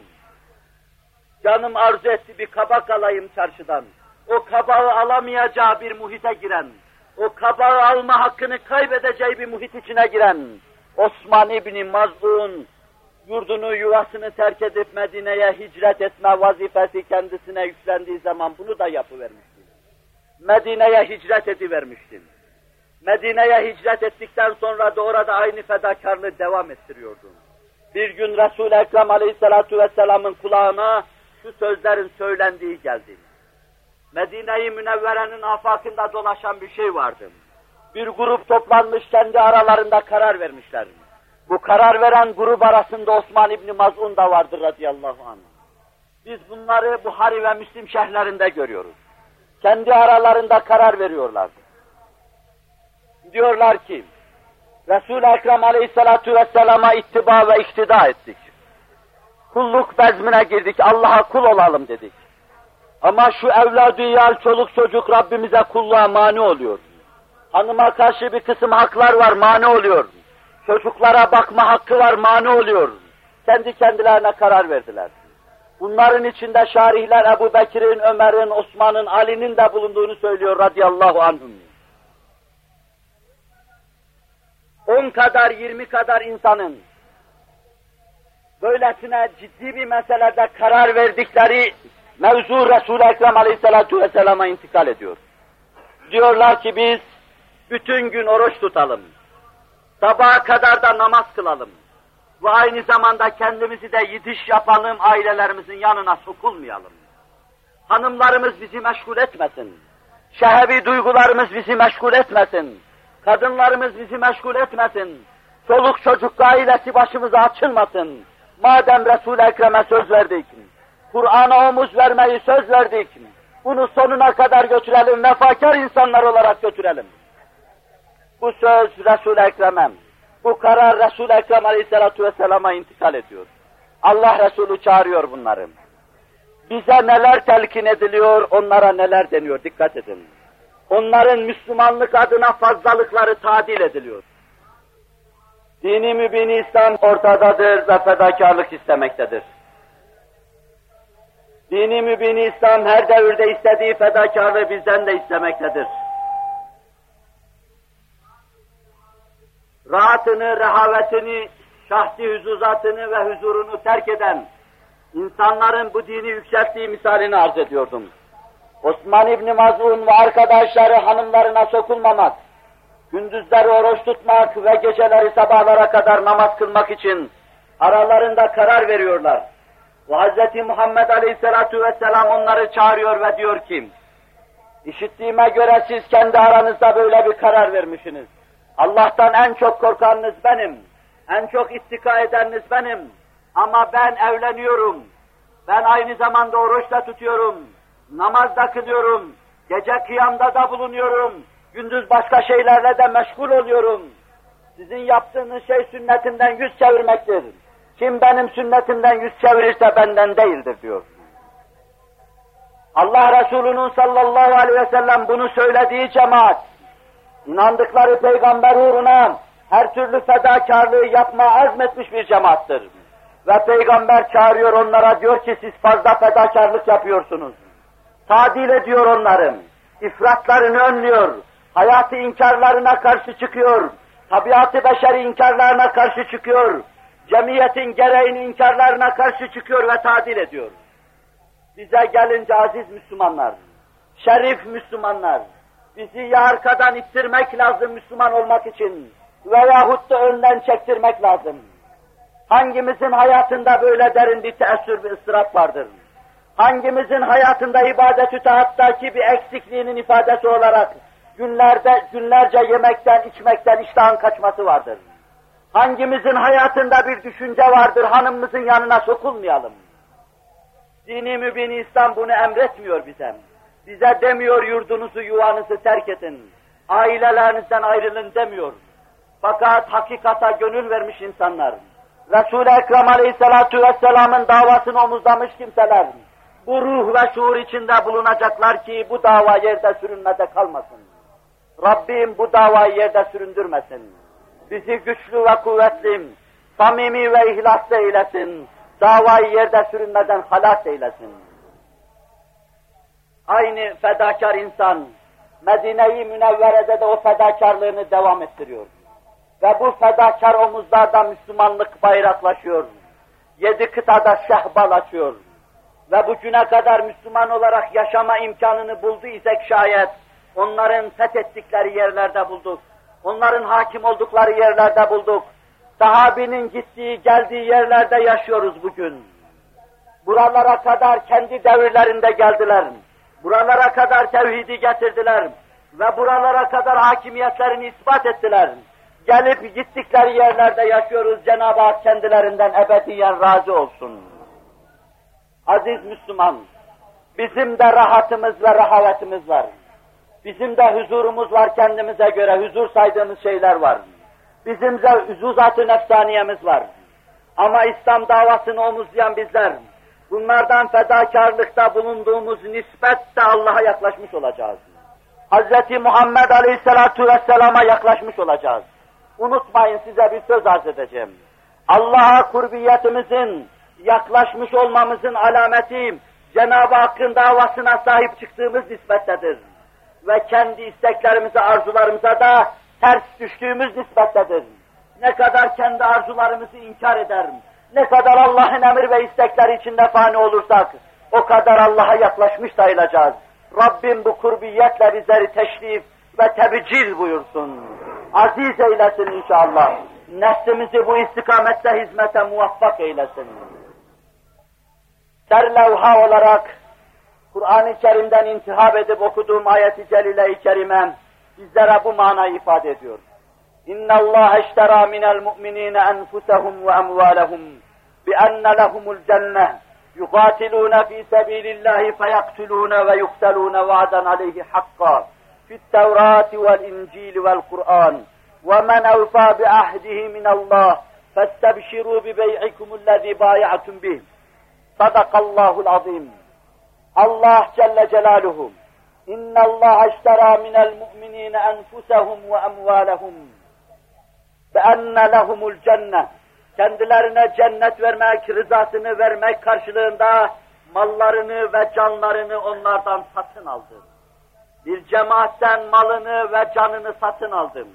canım arzu etti bir kabak alayım çarşıdan, o kabağı alamayacağı bir muhite giren, o kabağı alma hakkını kaybedeceği bir muhit içine giren, Osman İbni Mazlun, yurdunu, yuvasını terk edip Medine'ye hicret etme vazifesi kendisine yüklendiği zaman bunu da yapıvermişti. Medine'ye hicret edivermiştim. Medine'ye hicret ettikten sonra da orada aynı fedakarlığı devam ettiriyordum. Bir gün Resul-i Ekrem Aleyhisselatü Vesselam'ın kulağına şu sözlerin söylendiği geldi. Medine-i Münevvere'nin afakında dolaşan bir şey vardı. Bir grup toplanmış kendi aralarında karar vermişler. Bu karar veren grup arasında Osman İbni Maz'un da vardır radıyallahu anh. Biz bunları Buhari ve Müslim şehirlerinde görüyoruz. Kendi aralarında karar veriyorlar. Diyorlar ki, Resul-i Ekrem aleyhissalatu vesselama ittiba ve iktida ettik. Kulluk bezmine girdik, Allah'a kul olalım dedik. Ama şu evladı çoluk çocuk Rabbimize kulluğa mani oluyor. Hanıma karşı bir kısım haklar var, mani oluyor. Çocuklara bakma hakkı var, mani oluyor. Kendi kendilerine karar verdiler. Bunların içinde şarihler Ebu Bekir'in, Ömer'in, Osman'ın, Ali'nin de bulunduğunu söylüyor radıyallahu anhum. On kadar, yirmi kadar insanın böylesine ciddi bir meselede karar verdikleri mevzu Resul-i Ekrem Aleyhisselatü Vesselam'a intikal ediyor. Diyorlar ki biz bütün gün oruç tutalım. Sabaha kadar da namaz kılalım. Ve aynı zamanda kendimizi de yitiş yapalım, ailelerimizin yanına sokulmayalım. Hanımlarımız bizi meşgul etmesin. Şehevi duygularımız bizi meşgul etmesin. Kadınlarımız bizi meşgul etmesin. Çoluk çocuk ailesi başımıza açılmasın. Madem Resul-i Ekrem'e söz verdik, Kur'an'a omuz vermeyi söz verdik, bunu sonuna kadar götürelim, vefakar insanlar olarak götürelim. Bu söz Resul-i Ekrem'e, bu karar Resul-i Ekrem Aleyhisselatü Vesselam'a intikal ediyor. Allah Resulü çağırıyor bunları. Bize neler telkin ediliyor, onlara neler deniyor, dikkat edin. Onların Müslümanlık adına fazlalıkları tadil ediliyor. Dini mübin İslam ortadadır ve fedakarlık istemektedir. Dini mübin İslam her devirde istediği fedakarlığı bizden de istemektedir. Rahatını, rehavetini, şahsi huzuzatını ve huzurunu terk eden insanların bu dini yükselttiği misalini arz ediyordum. Osman İbni Mazun ve arkadaşları hanımlarına sokulmamak, gündüzleri oruç tutmak ve geceleri sabahlara kadar namaz kılmak için aralarında karar veriyorlar. Ve Hz. Muhammed Aleyhisselatü Vesselam onları çağırıyor ve diyor ki, işittiğime göre siz kendi aranızda böyle bir karar vermişsiniz. Allah'tan en çok korkanınız benim, en çok istika edeniniz benim. Ama ben evleniyorum, ben aynı zamanda oruç da tutuyorum, namaz da kılıyorum, gece kıyamda da bulunuyorum, gündüz başka şeylerle de meşgul oluyorum. Sizin yaptığınız şey sünnetinden yüz çevirmektir. Kim benim sünnetimden yüz çevirirse benden değildir diyor. Allah Resulü'nün sallallahu aleyhi ve sellem bunu söylediği cemaat, inandıkları peygamber uğruna her türlü fedakarlığı yapma azmetmiş bir cemaattır. Ve peygamber çağırıyor onlara diyor ki siz fazla fedakarlık yapıyorsunuz. Tadil ediyor onların. ifratlarını önlüyor. Hayatı inkarlarına karşı çıkıyor. Tabiatı beşeri inkarlarına karşı çıkıyor. Cemiyetin gereğini inkarlarına karşı çıkıyor ve tadil ediyor. Bize gelince aziz Müslümanlar, şerif Müslümanlar, bizi ya arkadan ittirmek lazım Müslüman olmak için veyahut da önden çektirmek lazım. Hangimizin hayatında böyle derin bir teessür bir ıstırap vardır? Hangimizin hayatında ibadet-ü taattaki bir eksikliğinin ifadesi olarak günlerde, günlerce yemekten, içmekten iştahın kaçması vardır. Hangimizin hayatında bir düşünce vardır, hanımımızın yanına sokulmayalım. Dini mübin İslam bunu emretmiyor bize. Bize demiyor yurdunuzu, yuvanızı terk edin. Ailelerinizden ayrılın demiyor. Fakat hakikata gönül vermiş insanlar, Resul-i Ekrem Aleyhisselatü Vesselam'ın davasını omuzlamış kimseler, bu ruh ve şuur içinde bulunacaklar ki bu dava yerde sürünmede kalmasın. Rabbim bu davayı yerde süründürmesin. Bizi güçlü ve kuvvetli, samimi ve ihlaslı eylesin. Davayı yerde sürünmeden halas eylesin. Aynı fedakar insan, Medine-i Münevvere'de de o fedakarlığını devam ettiriyor. Ve bu fedakar omuzlarda Müslümanlık bayraklaşıyor. Yedi kıtada şehbalaşıyor. Ve bugüne kadar Müslüman olarak yaşama imkanını buldu isek şayet, onların fethettikleri yerlerde bulduk. Onların hakim oldukları yerlerde bulduk. Sahabinin gittiği, geldiği yerlerde yaşıyoruz bugün. Buralara kadar kendi devirlerinde geldiler. Buralara kadar tevhidi getirdiler. Ve buralara kadar hakimiyetlerini ispat ettiler. Gelip gittikleri yerlerde yaşıyoruz. Cenab-ı Hak kendilerinden ebediyen razı olsun. Aziz Müslüman, bizim de rahatımız ve rahavetimiz var. Bizim de huzurumuz var kendimize göre, huzur saydığımız şeyler var. Bizim de huzuzat-ı nefsaniyemiz var. Ama İslam davasını omuzlayan bizler, bunlardan fedakarlıkta bulunduğumuz nispetle Allah'a yaklaşmış olacağız. Hz. Muhammed Aleyhisselatu Vesselam'a yaklaşmış olacağız. Unutmayın size bir söz arz edeceğim. Allah'a kurbiyetimizin, yaklaşmış olmamızın alameti, Cenab-ı Hakk'ın davasına sahip çıktığımız nispettedir. Ve kendi isteklerimize, arzularımıza da ters düştüğümüz nispettedir. Ne kadar kendi arzularımızı inkar eder, ne kadar Allah'ın emir ve istekleri içinde fani olursak, o kadar Allah'a yaklaşmış sayılacağız. Rabbim bu kurbiyetle bizleri teşrif ve tebcil buyursun. Aziz eylesin inşallah. Nefsimizi bu istikamette hizmete muvaffak eylesin. Serlevha olarak Kur'an-ı Kerim'den intihab edip okuduğum ayeti celile-i kerime bizlere bu manayı ifade ediyor. اِنَّ اللّٰهَ اشْتَرَى مِنَ الْمُؤْمِنِينَ أَنْفُسَهُمْ وَأَمْوَالَهُمْ بِأَنَّ لَهُمُ الْجَنَّةِ يُقَاتِلُونَ فِي سَبِيلِ اللّٰهِ فَيَقْتُلُونَ وَيُقْتَلُونَ وَعْدًا عَلَيْهِ حَقًّا في التوراة والإنجيل والقرآن. ومن أوفى بعهده من الله فاستبشروا ببيعكم الذي بايعتم به. صدق الله العظيم. الله جل جلاله إن الله اشترى من المؤمنين أنفسهم وأموالهم enne lehumul cennet. Kendilerine cennet vermek, rızasını vermek karşılığında mallarını ve canlarını onlardan satın aldım. Bir cemaatten malını ve canını satın aldım.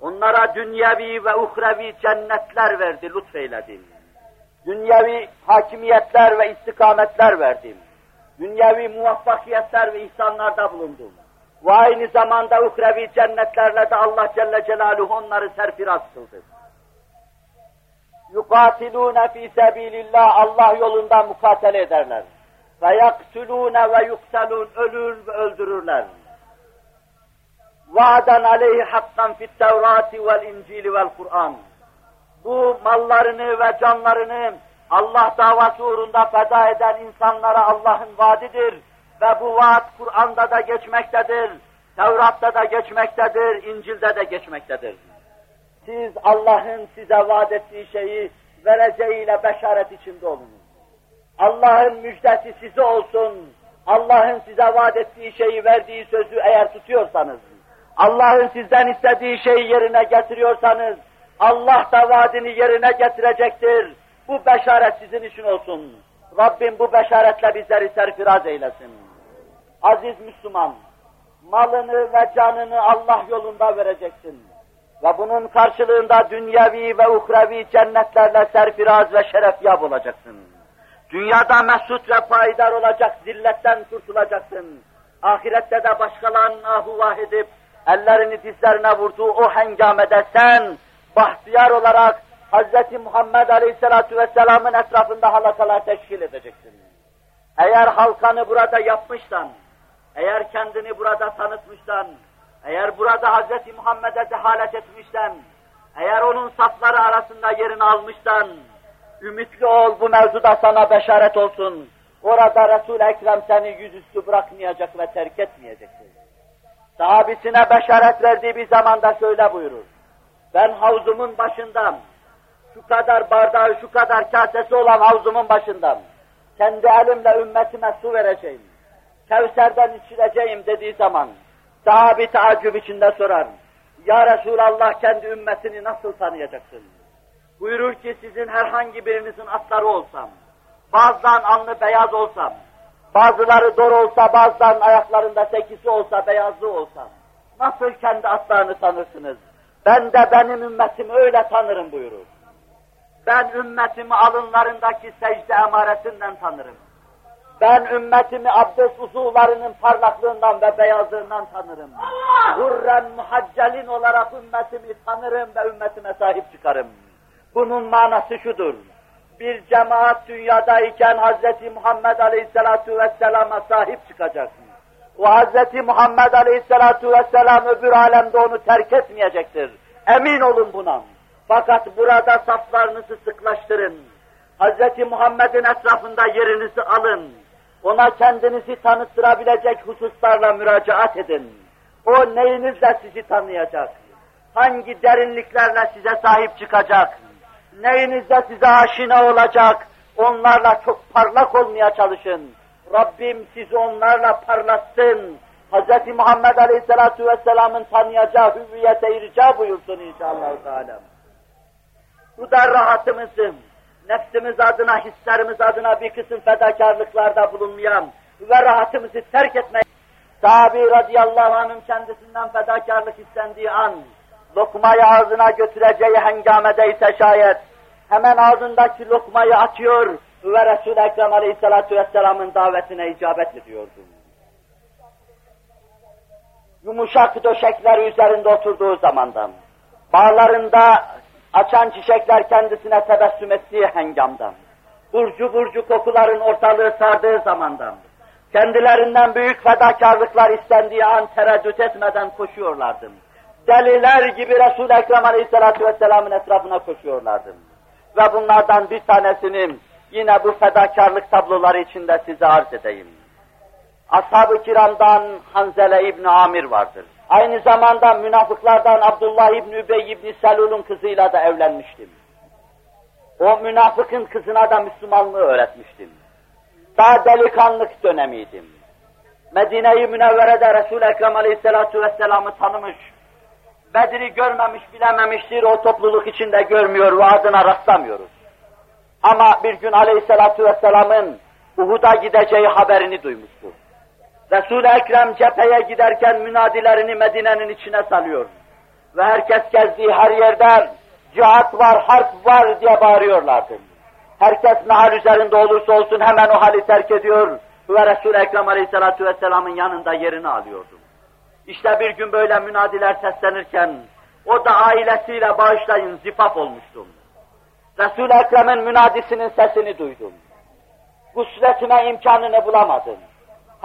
Onlara dünyevi ve uhrevi cennetler verdi, lütfeyledim. Dünyevi hakimiyetler ve istikametler verdim. Dünyevi muvaffakiyetler ve ihsanlarda bulundum ve aynı zamanda uhrevi cennetlerle de Allah Celle Celaluhu onları serfiraz kıldı. yukatilûne fî sebîlillâh Allah yolunda mukatele ederler. Ve yaktulûne ve yuktelûn ölür ve öldürürler. Va'dan aleyhi hakkan fit tevrati vel incili vel Kur'an. Bu mallarını ve canlarını Allah davası uğrunda feda eden insanlara Allah'ın vaadidir. Ve bu vaat Kur'an'da da geçmektedir. Tevrat'ta da geçmektedir, İncil'de de geçmektedir. Siz Allah'ın size vaat ettiği şeyi vereceğiyle beşaret içinde olunuz. Allah'ın müjdesi size olsun. Allah'ın size vaat ettiği şeyi verdiği sözü eğer tutuyorsanız, Allah'ın sizden istediği şeyi yerine getiriyorsanız, Allah da vaadini yerine getirecektir. Bu beşaret sizin için olsun. Rabbim bu beşaretle bizleri serfiraz eylesin. Aziz Müslüman, malını ve canını Allah yolunda vereceksin. Ve bunun karşılığında dünyevi ve uhrevi cennetlerle serfiraz ve şerefyab olacaksın. Dünyada mesut ve payidar olacak, zilletten kurtulacaksın. Ahirette de başkalarının ahuvah edip, ellerini dizlerine vurduğu o hengamede sen, bahtiyar olarak Hz. Muhammed Aleyhisselatü Vesselam'ın etrafında halakalar teşkil edeceksin. Eğer halkanı burada yapmışsan, eğer kendini burada tanıtmışsan, eğer burada Hz. Muhammed'e dehalet etmişsen, eğer onun safları arasında yerini almışsan, ümitli ol bu mevzuda sana beşaret olsun. Orada Resul-i Ekrem seni yüzüstü bırakmayacak ve terk etmeyecektir. Sahabisine beşaret verdiği bir zamanda şöyle buyurur. Ben havzumun başındam. Şu kadar bardağı, şu kadar kasesi olan havzumun başındam. Kendi elimle ümmetime su vereceğim. Kevser'den içireceğim dediği zaman sahabi taaccüp içinde sorar. Ya Resulallah kendi ümmetini nasıl tanıyacaksın? Buyurur ki sizin herhangi birinizin atları olsam, bazıdan alnı beyaz olsam, bazıları dor olsa, bazıdan ayaklarında sekisi olsa, beyazlı olsa, nasıl kendi atlarını tanırsınız? Ben de benim ümmetimi öyle tanırım buyurur. Ben ümmetimi alınlarındaki secde emaresinden tanırım. Ben ümmetimi abdest usullarının parlaklığından ve beyazlığından tanırım. Hurren muhaccelin olarak ümmetimi tanırım ve ümmetime sahip çıkarım. Bunun manası şudur. Bir cemaat dünyadayken Hz. Muhammed Aleyhisselatu Vesselam'a sahip çıkacak. O Hz. Muhammed Aleyhisselatu Vesselam öbür alemde onu terk etmeyecektir. Emin olun buna. Fakat burada saflarınızı sıklaştırın. Hz. Muhammed'in etrafında yerinizi alın. Ona kendinizi tanıttırabilecek hususlarla müracaat edin. O neyinizle sizi tanıyacak? Hangi derinliklerle size sahip çıkacak? Neyinizle size aşina olacak? Onlarla çok parlak olmaya çalışın. Rabbim sizi onlarla parlatsın. Hz. Muhammed Aleyhisselatü Vesselam'ın tanıyacağı hüviyete irca buyursun inşallah. Bu da rahatımızın, nefsimiz adına, hislerimiz adına bir kısım fedakarlıklarda bulunmayan ve rahatımızı terk etmeyi Sahabi radıyallahu anh'ın kendisinden fedakarlık istendiği an, lokmayı ağzına götüreceği hengamede ise şayet, hemen ağzındaki lokmayı açıyor ve Resul-i Ekrem aleyhissalatu vesselamın davetine icabet ediyordu. Yumuşak döşekler üzerinde oturduğu zamandan, bağlarında açan çiçekler kendisine tebessüm ettiği hengamdan, burcu burcu kokuların ortalığı sardığı zamandan, kendilerinden büyük fedakarlıklar istendiği an tereddüt etmeden koşuyorlardı. Deliler gibi Resul-i Ekrem Aleyhisselatü Vesselam'ın etrafına koşuyorlardı. Ve bunlardan bir tanesini yine bu fedakarlık tabloları içinde size arz edeyim. Ashab-ı kiramdan Hanzele İbni Amir vardır. Aynı zamanda münafıklardan Abdullah İbni Übey İbni Selul'un kızıyla da evlenmiştim. O münafıkın kızına da Müslümanlığı öğretmiştim. Daha delikanlık dönemiydim. Medine-i Münevvere'de Resul-i Ekrem Aleyhisselatü Vesselam'ı tanımış, Bedir'i görmemiş, bilememiştir, o topluluk içinde görmüyor ve adına rastlamıyoruz. Ama bir gün Aleyhisselatü Vesselam'ın Uhud'a gideceği haberini duymuştu. Resul-i Ekrem cepheye giderken münadilerini Medine'nin içine salıyor. Ve herkes gezdiği her yerde cihat var, harp var diye bağırıyorlardı. Herkes mahal üzerinde olursa olsun hemen o hali terk ediyor ve Resul-i Ekrem Aleyhisselatü Vesselam'ın yanında yerini alıyordu. İşte bir gün böyle münadiler seslenirken o da ailesiyle bağışlayın zifaf olmuştum. Resul-i Ekrem'in münadisinin sesini duydum. Gusletime imkanını bulamadım.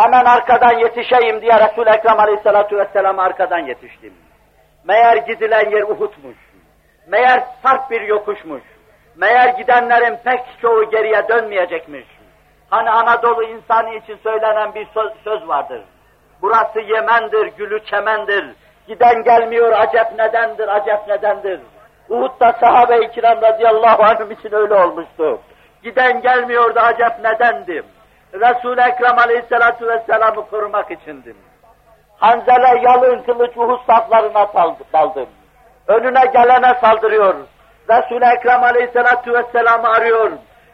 Hemen arkadan yetişeyim diye Resul-i Ekrem Aleyhisselatü Vesselam'a arkadan yetiştim. Meğer gidilen yer Uhud'muş. Meğer sarp bir yokuşmuş. Meğer gidenlerin pek çoğu geriye dönmeyecekmiş. Hani Anadolu insanı için söylenen bir söz, söz vardır. Burası Yemen'dir, gülü çemendir. Giden gelmiyor, acep nedendir, acep nedendir. Uhud'da sahabe-i kiram radıyallahu anhüm için öyle olmuştu. Giden gelmiyordu, acep nedendim. Resul-i Ekrem aleyhissalatu vesselam'ı korumak içindim. Hanzele yalın kılıç Uhud saflarına daldım. Önüne gelene saldırıyor. Resul-i Ekrem aleyhissalatu vesselam'ı arıyor.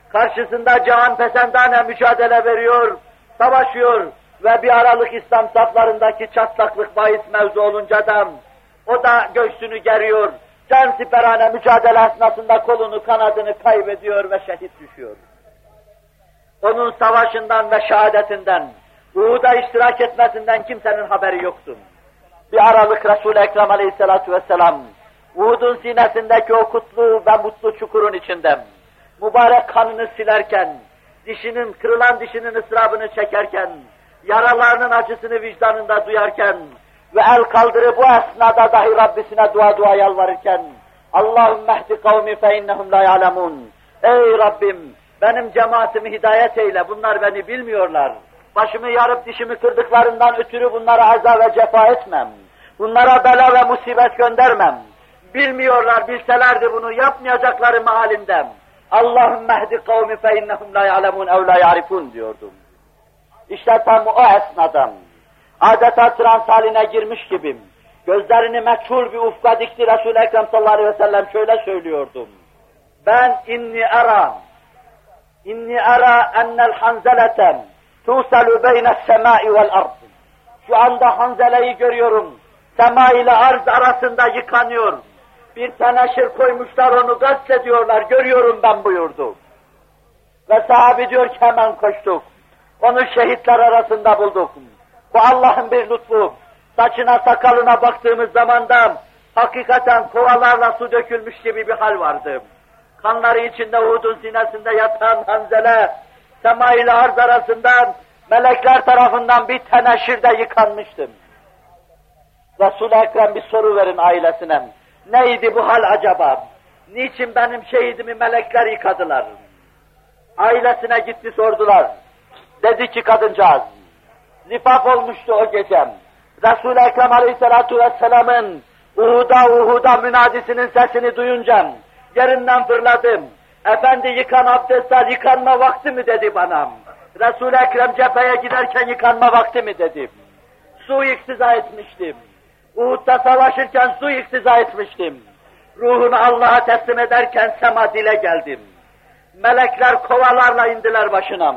Karşısında can pesendane mücadele veriyor, savaşıyor ve bir aralık İslam saflarındaki çatlaklık bahis mevzu olunca da o da göğsünü geriyor. Can siperane mücadele esnasında kolunu kanadını kaybediyor ve şehit düşüyor. Onun savaşından ve şehadetinden, Uhud'a iştirak etmesinden kimsenin haberi yoktu. Bir aralık Resul-i Ekrem aleyhissalatu vesselam, Uhud'un sinesindeki o kutlu ve mutlu çukurun içinde, mübarek kanını silerken, dişinin, kırılan dişinin ıstırabını çekerken, yaralarının acısını vicdanında duyarken, ve el kaldırıp bu esnada dahi Rabbisine dua dua yalvarırken Allahümme ehdi kavmi fe innehum la ya'lemun. Ey Rabbim benim cemaatimi hidayet eyle bunlar beni bilmiyorlar. Başımı yarıp dişimi kırdıklarından ötürü bunlara aza ve cefa etmem. Bunlara bela ve musibet göndermem. Bilmiyorlar, bilselerdi bunu yapmayacakları mahalinden. Allahümme ehdi kavmi fe innehum la ya'lemun ev la ya'rifun diyordum. İşte tam o esnada adeta trans haline girmiş gibiyim. Gözlerini meçhul bir ufka dikti Resul-i Ekrem sallallahu aleyhi ve sellem şöyle söylüyordum. Ben inni ara inni ara ennel hanzeleten tusalu beyne semai vel ard. Şu anda hanzeleyi görüyorum. Sema ile arz arasında yıkanıyor. Bir teneşir koymuşlar onu gazetediyorlar. Görüyorum ben buyurdu. Ve sahabi diyor ki hemen koştuk. Onu şehitler arasında bulduk. Bu Allah'ın bir lütfu. Saçına sakalına baktığımız zaman da hakikaten kovalarla su dökülmüş gibi bir hal vardı. Kanları içinde Uhud'un sinesinde yatan Hanzele, sema ile arz arasında melekler tarafından bir teneşirde yıkanmıştım. Resul-i Ekrem bir soru verin ailesine. Neydi bu hal acaba? Niçin benim şehidimi melekler yıkadılar? Ailesine gitti sordular. Dedi ki kadıncağız, zifaf olmuştu o gecem. Resul-i Ekrem Aleyhisselatü Vesselam'ın Uhud'a Uhud'a münadisinin sesini duyunca yerinden fırladım. Efendi yıkan abdest yıkanma vakti mi dedi bana. Resul-i Ekrem cepheye giderken yıkanma vakti mi dedim. Su iktiza etmiştim. Uhud'da savaşırken su iktiza etmiştim. Ruhunu Allah'a teslim ederken sema dile geldim. Melekler kovalarla indiler başına.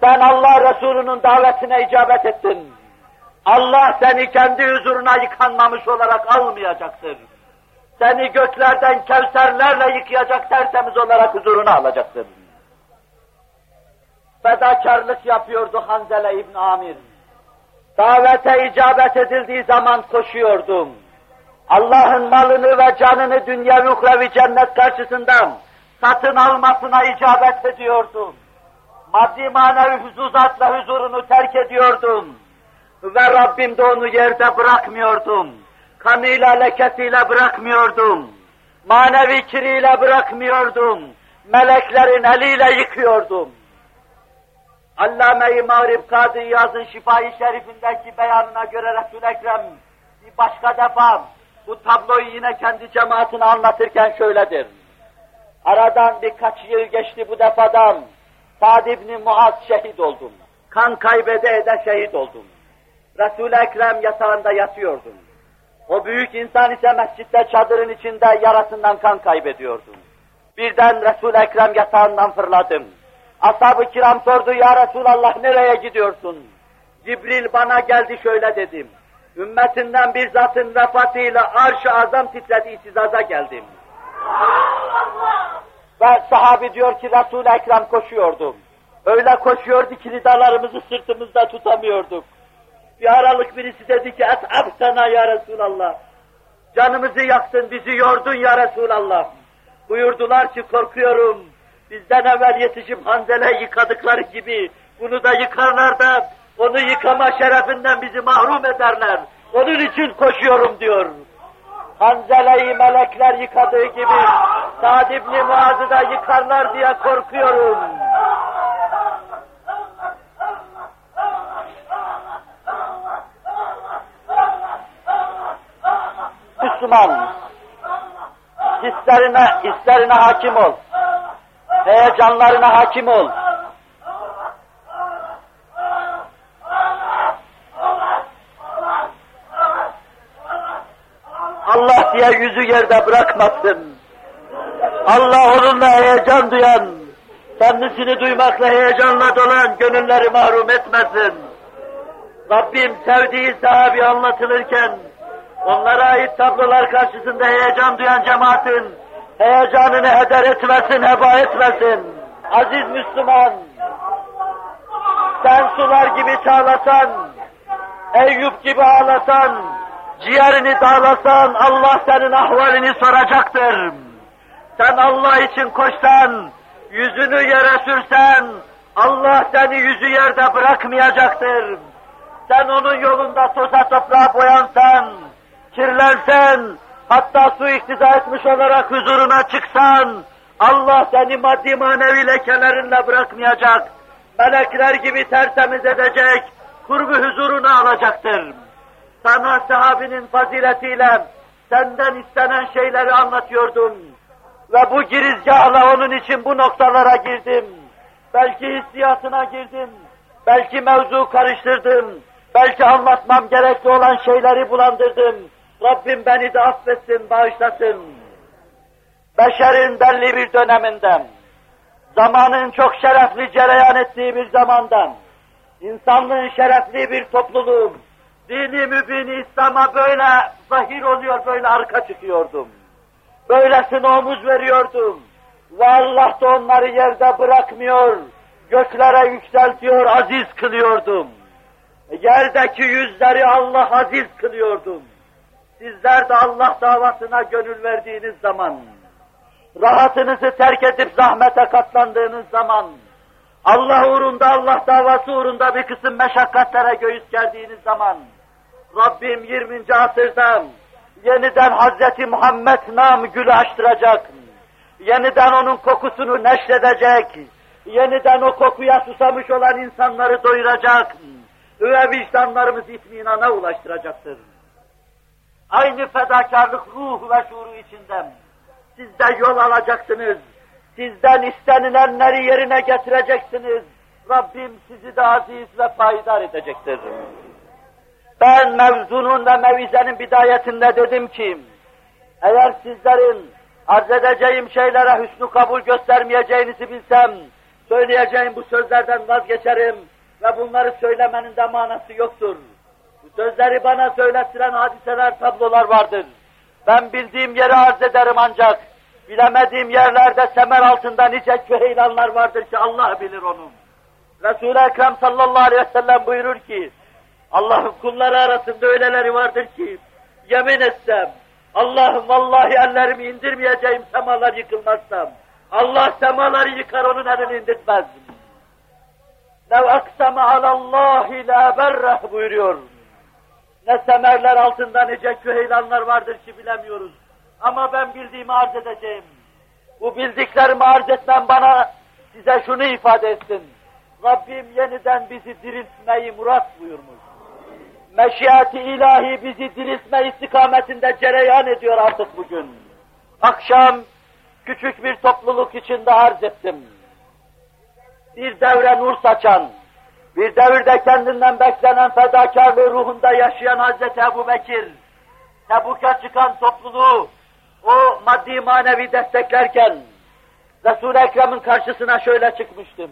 Sen Allah Resulü'nün davetine icabet ettin. Allah seni kendi huzuruna yıkanmamış olarak almayacaktır. Seni göklerden kevserlerle yıkayacak tertemiz olarak huzuruna alacaktır. Fedakarlık yapıyordu Hanzele İbn Amir. Davete icabet edildiği zaman koşuyordum. Allah'ın malını ve canını dünya uhrevi cennet karşısında satın almasına icabet ediyordum. Maddi manevi huzuzatla huzurunu terk ediyordum. Ve Rabbim de onu yerde bırakmıyordum. Kanıyla lekesiyle bırakmıyordum. Manevi kiriyle bırakmıyordum. Meleklerin eliyle yıkıyordum. Allame-i Mağrib Kadı Yaz'ın Şifai Şerifindeki beyanına göre Resul-i Ekrem bir başka defa bu tabloyu yine kendi cemaatine anlatırken şöyledir. Aradan birkaç yıl geçti bu defadan. Sa'd ibn Muaz şehit oldum. Kan kaybede ede şehit oldum. Resul-i Ekrem yatağında yatıyordum. O büyük insan ise mescitte çadırın içinde yarasından kan kaybediyordu. Birden Resul-i Ekrem yatağından fırladım. Ashab-ı kiram sordu, ya Resulallah nereye gidiyorsun? Cibril bana geldi şöyle dedim. Ümmetinden bir zatın vefatıyla arş-ı azam titredi, itizaza geldim. Ve sahabi diyor ki Resul-i Ekrem koşuyordum. Öyle koşuyordu ki lidalarımızı sırtımızda tutamıyorduk. Bir aralık birisi dedi ki sana ya Resulallah. Canımızı yaktın, bizi yordun ya Resulallah. Buyurdular ki korkuyorum. Bizden evvel yetişip Hanzele yıkadıkları gibi bunu da yıkarlar da onu yıkama şerefinden bizi mahrum ederler. Onun için koşuyorum diyor. Hanzele'yi melekler yıkadığı gibi Sa'd ibn Muaz'ı da yıkarlar diye korkuyorum. Müslüman, hislerine, hislerine hakim ol. Heyecanlarına hakim ol. Allah diye yüzü yerde bırakmasın. Allah onunla heyecan duyan, kendisini duymakla heyecanla dolan gönülleri mahrum etmesin. Rabbim sevdiği sahabi anlatılırken, onlara ait tablolar karşısında heyecan duyan cemaatin, heyecanını heder etmesin, heba etmesin. Aziz Müslüman, sen sular gibi çağlasan, Eyüp gibi ağlasan, ciğerini dağlasan Allah senin ahvalini soracaktır. Sen Allah için koşsan, yüzünü yere sürsen, Allah seni yüzü yerde bırakmayacaktır. sen onun yolunda toza toprağa boyansan, kirlensen, hatta su iktiza etmiş olarak huzuruna çıksan, Allah seni maddi manevi lekelerinle bırakmayacak. Melekler gibi tertemiz edecek, kurbu huzuruna alacaktır. Sana sahabinin faziletiyle senden istenen şeyleri anlatıyordum. Ve bu girizgahla onun için bu noktalara girdim. Belki hissiyatına girdim. Belki mevzu karıştırdım. Belki anlatmam gerekli olan şeyleri bulandırdım. Rabbim beni de affetsin, bağışlasın. Beşerin belli bir döneminden, zamanın çok şerefli cereyan ettiği bir zamandan, insanlığın şerefli bir topluluğum, dini mübini İslam'a böyle zahir oluyor, böyle arka çıkıyordum. Böylesine omuz veriyordum. Ve Allah da onları yerde bırakmıyor, göklere yükseltiyor, aziz kılıyordum. Yerdeki yüzleri Allah aziz kılıyordum. Sizler de Allah davasına gönül verdiğiniz zaman, rahatınızı terk edip zahmete katlandığınız zaman, Allah uğrunda, Allah davası uğrunda bir kısım meşakkatlere göğüs gerdiğiniz zaman, Rabbim 20. asırda yeniden Hazreti Muhammed nam gülü açtıracak, yeniden onun kokusunu neşredecek, yeniden o kokuya susamış olan insanları doyuracak ve vicdanlarımızı itminana ulaştıracaktır. Aynı fedakarlık ruh ve şuuru içinden siz de yol alacaksınız. Sizden istenilenleri yerine getireceksiniz. Rabbim sizi de aziz ve payidar edecektir. Ben mevzunun ve mevizenin bidayetinde dedim ki, eğer sizlerin arz edeceğim şeylere hüsnü kabul göstermeyeceğinizi bilsem, söyleyeceğim bu sözlerden vazgeçerim ve bunları söylemenin de manası yoktur. Sözleri bana söylettiren hadiseler, tablolar vardır. Ben bildiğim yeri arz ederim ancak, bilemediğim yerlerde semer altında nice küheylanlar vardır ki Allah bilir onu. Resul-i Ekrem sallallahu aleyhi ve sellem buyurur ki, Allah'ın kulları arasında öyleleri vardır ki, yemin etsem, Allah'ım vallahi ellerimi indirmeyeceğim semalar yıkılmazsam, Allah semaları yıkar onun elini indirtmez. Lev aksama alallahi la berreh buyuruyor. Ne semerler altında nice küheylanlar vardır ki bilemiyoruz. Ama ben bildiğimi arz edeceğim. Bu bildiklerimi arz etmem bana size şunu ifade etsin. Rabbim yeniden bizi diriltmeyi murat buyurmuş. Meşiyati ilahi bizi diriltme istikametinde cereyan ediyor artık bugün. Akşam küçük bir topluluk içinde arz ettim. Bir devre nur saçan, bir devirde kendinden beklenen fedakarlığı ruhunda yaşayan Hazreti Ebu Bekir, Tebuk'a çıkan topluluğu o maddi manevi desteklerken Resul-i Ekrem'in karşısına şöyle çıkmıştım.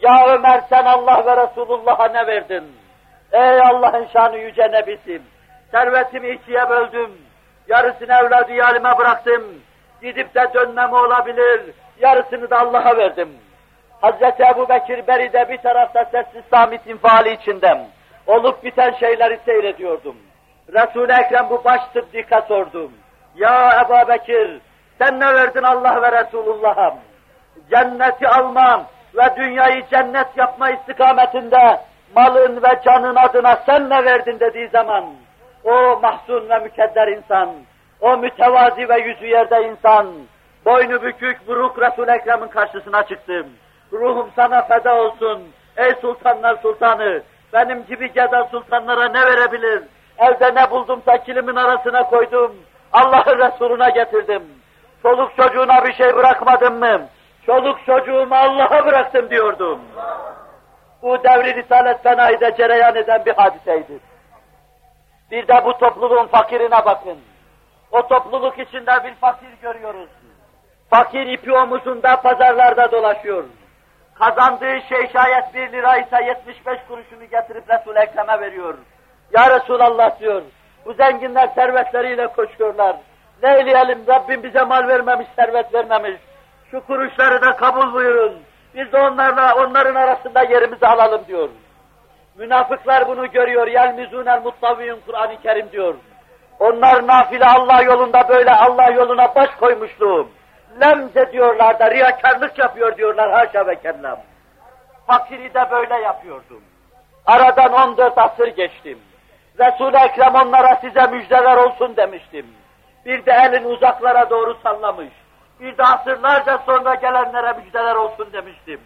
Ya Ömer sen Allah ve Resulullah'a ne verdin? Ey Allah'ın şanı yüce nebisim! Servetimi ikiye böldüm. Yarısını evladı yalime bıraktım. Gidip de dönmem olabilir. Yarısını da Allah'a verdim. Hazreti Ebu Bekir Beri'de bir tarafta sessiz samit infiali içindem. Olup biten şeyleri seyrediyordum. Resul-i Ekrem bu baş sıddika sordum. Ya Ebu Bekir, sen ne verdin Allah ve Resulullah'a? Cenneti almam ve dünyayı cennet yapma istikametinde malın ve canın adına sen ne verdin dediği zaman, o mahzun ve mükedder insan, o mütevazi ve yüzü yerde insan, boynu bükük, buruk Resul-i Ekrem'in karşısına çıktım. Ruhum sana feda olsun, ey sultanlar sultanı, benim gibi geda sultanlara ne verebilir? Evde ne buldumsa kilimin arasına koydum, Allah'ın Resuluna getirdim. Çoluk çocuğuna bir şey bırakmadım mı? Çoluk çocuğumu Allah'a bıraktım diyordum. Bu devri Risalet Fenayi'de cereyan eden bir hadiseydi. Bir de bu topluluğun fakirine bakın. O topluluk içinde bir fakir görüyoruz. Fakir ipi omuzunda pazarlarda dolaşıyor. Kazandığı şey şayet bir lira ise 75 kuruşunu getirip Resul-i Ekrem'e veriyor. Ya Resulallah diyor, bu zenginler servetleriyle koşuyorlar. Ne eyleyelim, Rabbim bize mal vermemiş, servet vermemiş. Şu kuruşları da kabul buyurun. Biz de onlarla, onların arasında yerimizi alalım diyor. Münafıklar bunu görüyor. Yelmizûnel muttaviyun Kur'an-ı Kerim diyor. Onlar nafile Allah yolunda böyle Allah yoluna baş koymuştu. Lemz ediyorlar da riyakarlık yapıyor diyorlar haşa ve kellem. Fakiri de böyle yapıyordum. Aradan 14 asır geçtim. Resul-i Ekrem onlara size müjdeler olsun demiştim. Bir de elin uzaklara doğru sallamış. Bir de asırlarca sonra gelenlere müjdeler olsun demiştim.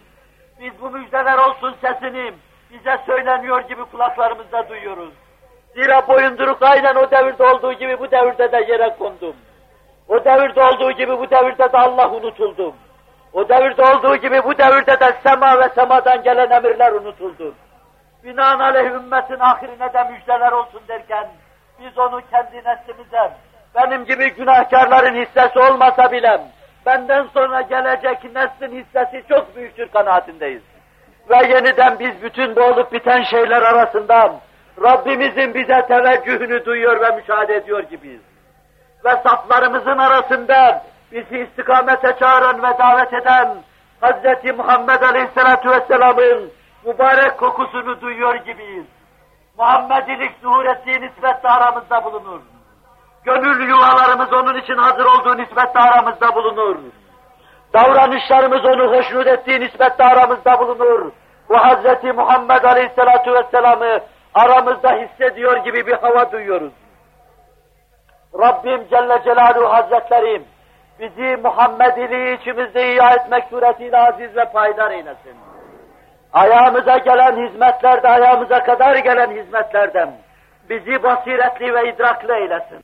Biz bu müjdeler olsun sesini bize söyleniyor gibi kulaklarımızda duyuyoruz. Zira boyunduruk aynen o devirde olduğu gibi bu devirde de yere kondum. O devirde olduğu gibi bu devirde de Allah unutuldu. O devirde olduğu gibi bu devirde de sema ve semadan gelen emirler unutuldu. Binaenaleyh ümmetin ahirine de müjdeler olsun derken, biz onu kendi neslimize, benim gibi günahkarların hissesi olmasa bile, benden sonra gelecek neslin hissesi çok büyüktür kanaatindeyiz. Ve yeniden biz bütün bu olup biten şeyler arasında Rabbimizin bize teveccühünü duyuyor ve müşahede ediyor gibiyiz. Ve saflarımızın arasında bizi istikamete çağıran ve davet eden Hz. Muhammed Aleyhisselatü Vesselam'ın mübarek kokusunu duyuyor gibiyiz. Muhammedilik zuhur ettiği nispetle aramızda bulunur. Gönül yuvalarımız onun için hazır olduğu nispetle aramızda bulunur. Davranışlarımız onu hoşnut ettiği nispetle aramızda bulunur. Bu Hz. Muhammed Aleyhisselatü Vesselam'ı aramızda hissediyor gibi bir hava duyuyoruz. Rabbim Celle Celaluhu Hazretleri bizi Muhammediliği içimizde ihya etmek suretiyle aziz ve paydar eylesin. Ayağımıza gelen hizmetlerde, ayağımıza kadar gelen hizmetlerden bizi basiretli ve idraklı eylesin.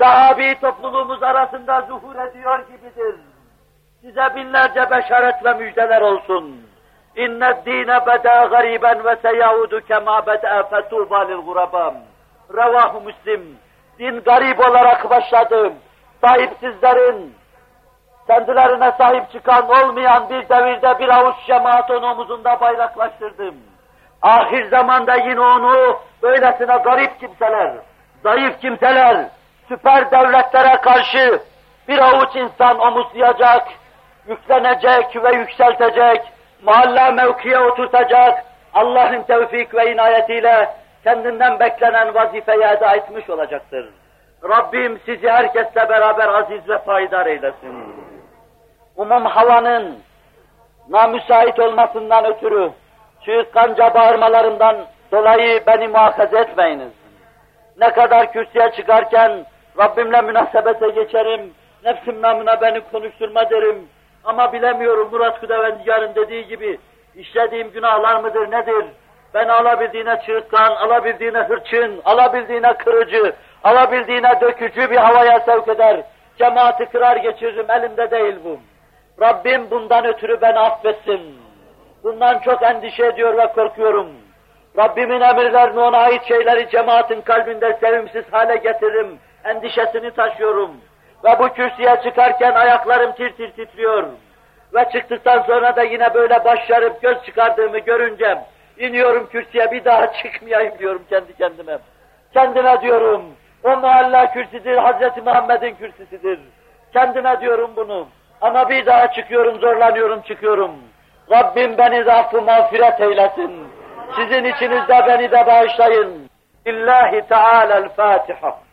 Sahabi topluluğumuz arasında zuhur ediyor gibidir. Size binlerce beşaret ve müjdeler olsun. İnne dine beda gariben ve seyaudu kema beda fetuba lil gurabam. Revahu Müslim. Din garip olarak başladı. Sahipsizlerin, kendilerine sahip çıkan olmayan bir devirde bir avuç cemaat onu omuzunda bayraklaştırdım. Ahir zamanda yine onu böylesine garip kimseler, zayıf kimseler, süper devletlere karşı bir avuç insan omuzlayacak, yüklenecek ve yükseltecek, mahalle mevkiye oturtacak, Allah'ın tevfik ve inayetiyle kendinden beklenen vazifeyi eda etmiş olacaktır. Rabbim sizi herkesle beraber aziz ve payidar eylesin. Umum havanın namüsait olmasından ötürü çığırtkanca bağırmalarından dolayı beni muhakaze etmeyiniz. Ne kadar kürsüye çıkarken Rabbimle münasebete geçerim, nefsim namına beni konuşturma derim. Ama bilemiyorum Murat Kudevendigar'ın dediği gibi işlediğim günahlar mıdır nedir? Ben alabildiğine çığırtkan, alabildiğine hırçın, alabildiğine kırıcı, alabildiğine dökücü bir havaya sevk eder. Cemaati kırar geçiririm, elimde değil bu. Rabbim bundan ötürü beni affetsin. Bundan çok endişe ediyor ve korkuyorum. Rabbimin emirlerini ona ait şeyleri cemaatin kalbinde sevimsiz hale getiririm. Endişesini taşıyorum. Ve bu kürsüye çıkarken ayaklarım tir tir titriyor. Ve çıktıktan sonra da yine böyle başlarıp göz çıkardığımı görünce iniyorum kürsüye bir daha çıkmayayım diyorum kendi kendime. Kendime diyorum o muhalla kürsüdür, Hz. Muhammed'in kürsüsüdür. Kendime diyorum bunu. Ama bir daha çıkıyorum, zorlanıyorum, çıkıyorum. Rabbim beni de affı mağfiret eylesin. Sizin içinizde beni de bağışlayın. İllahi Teala'l-Fatiha.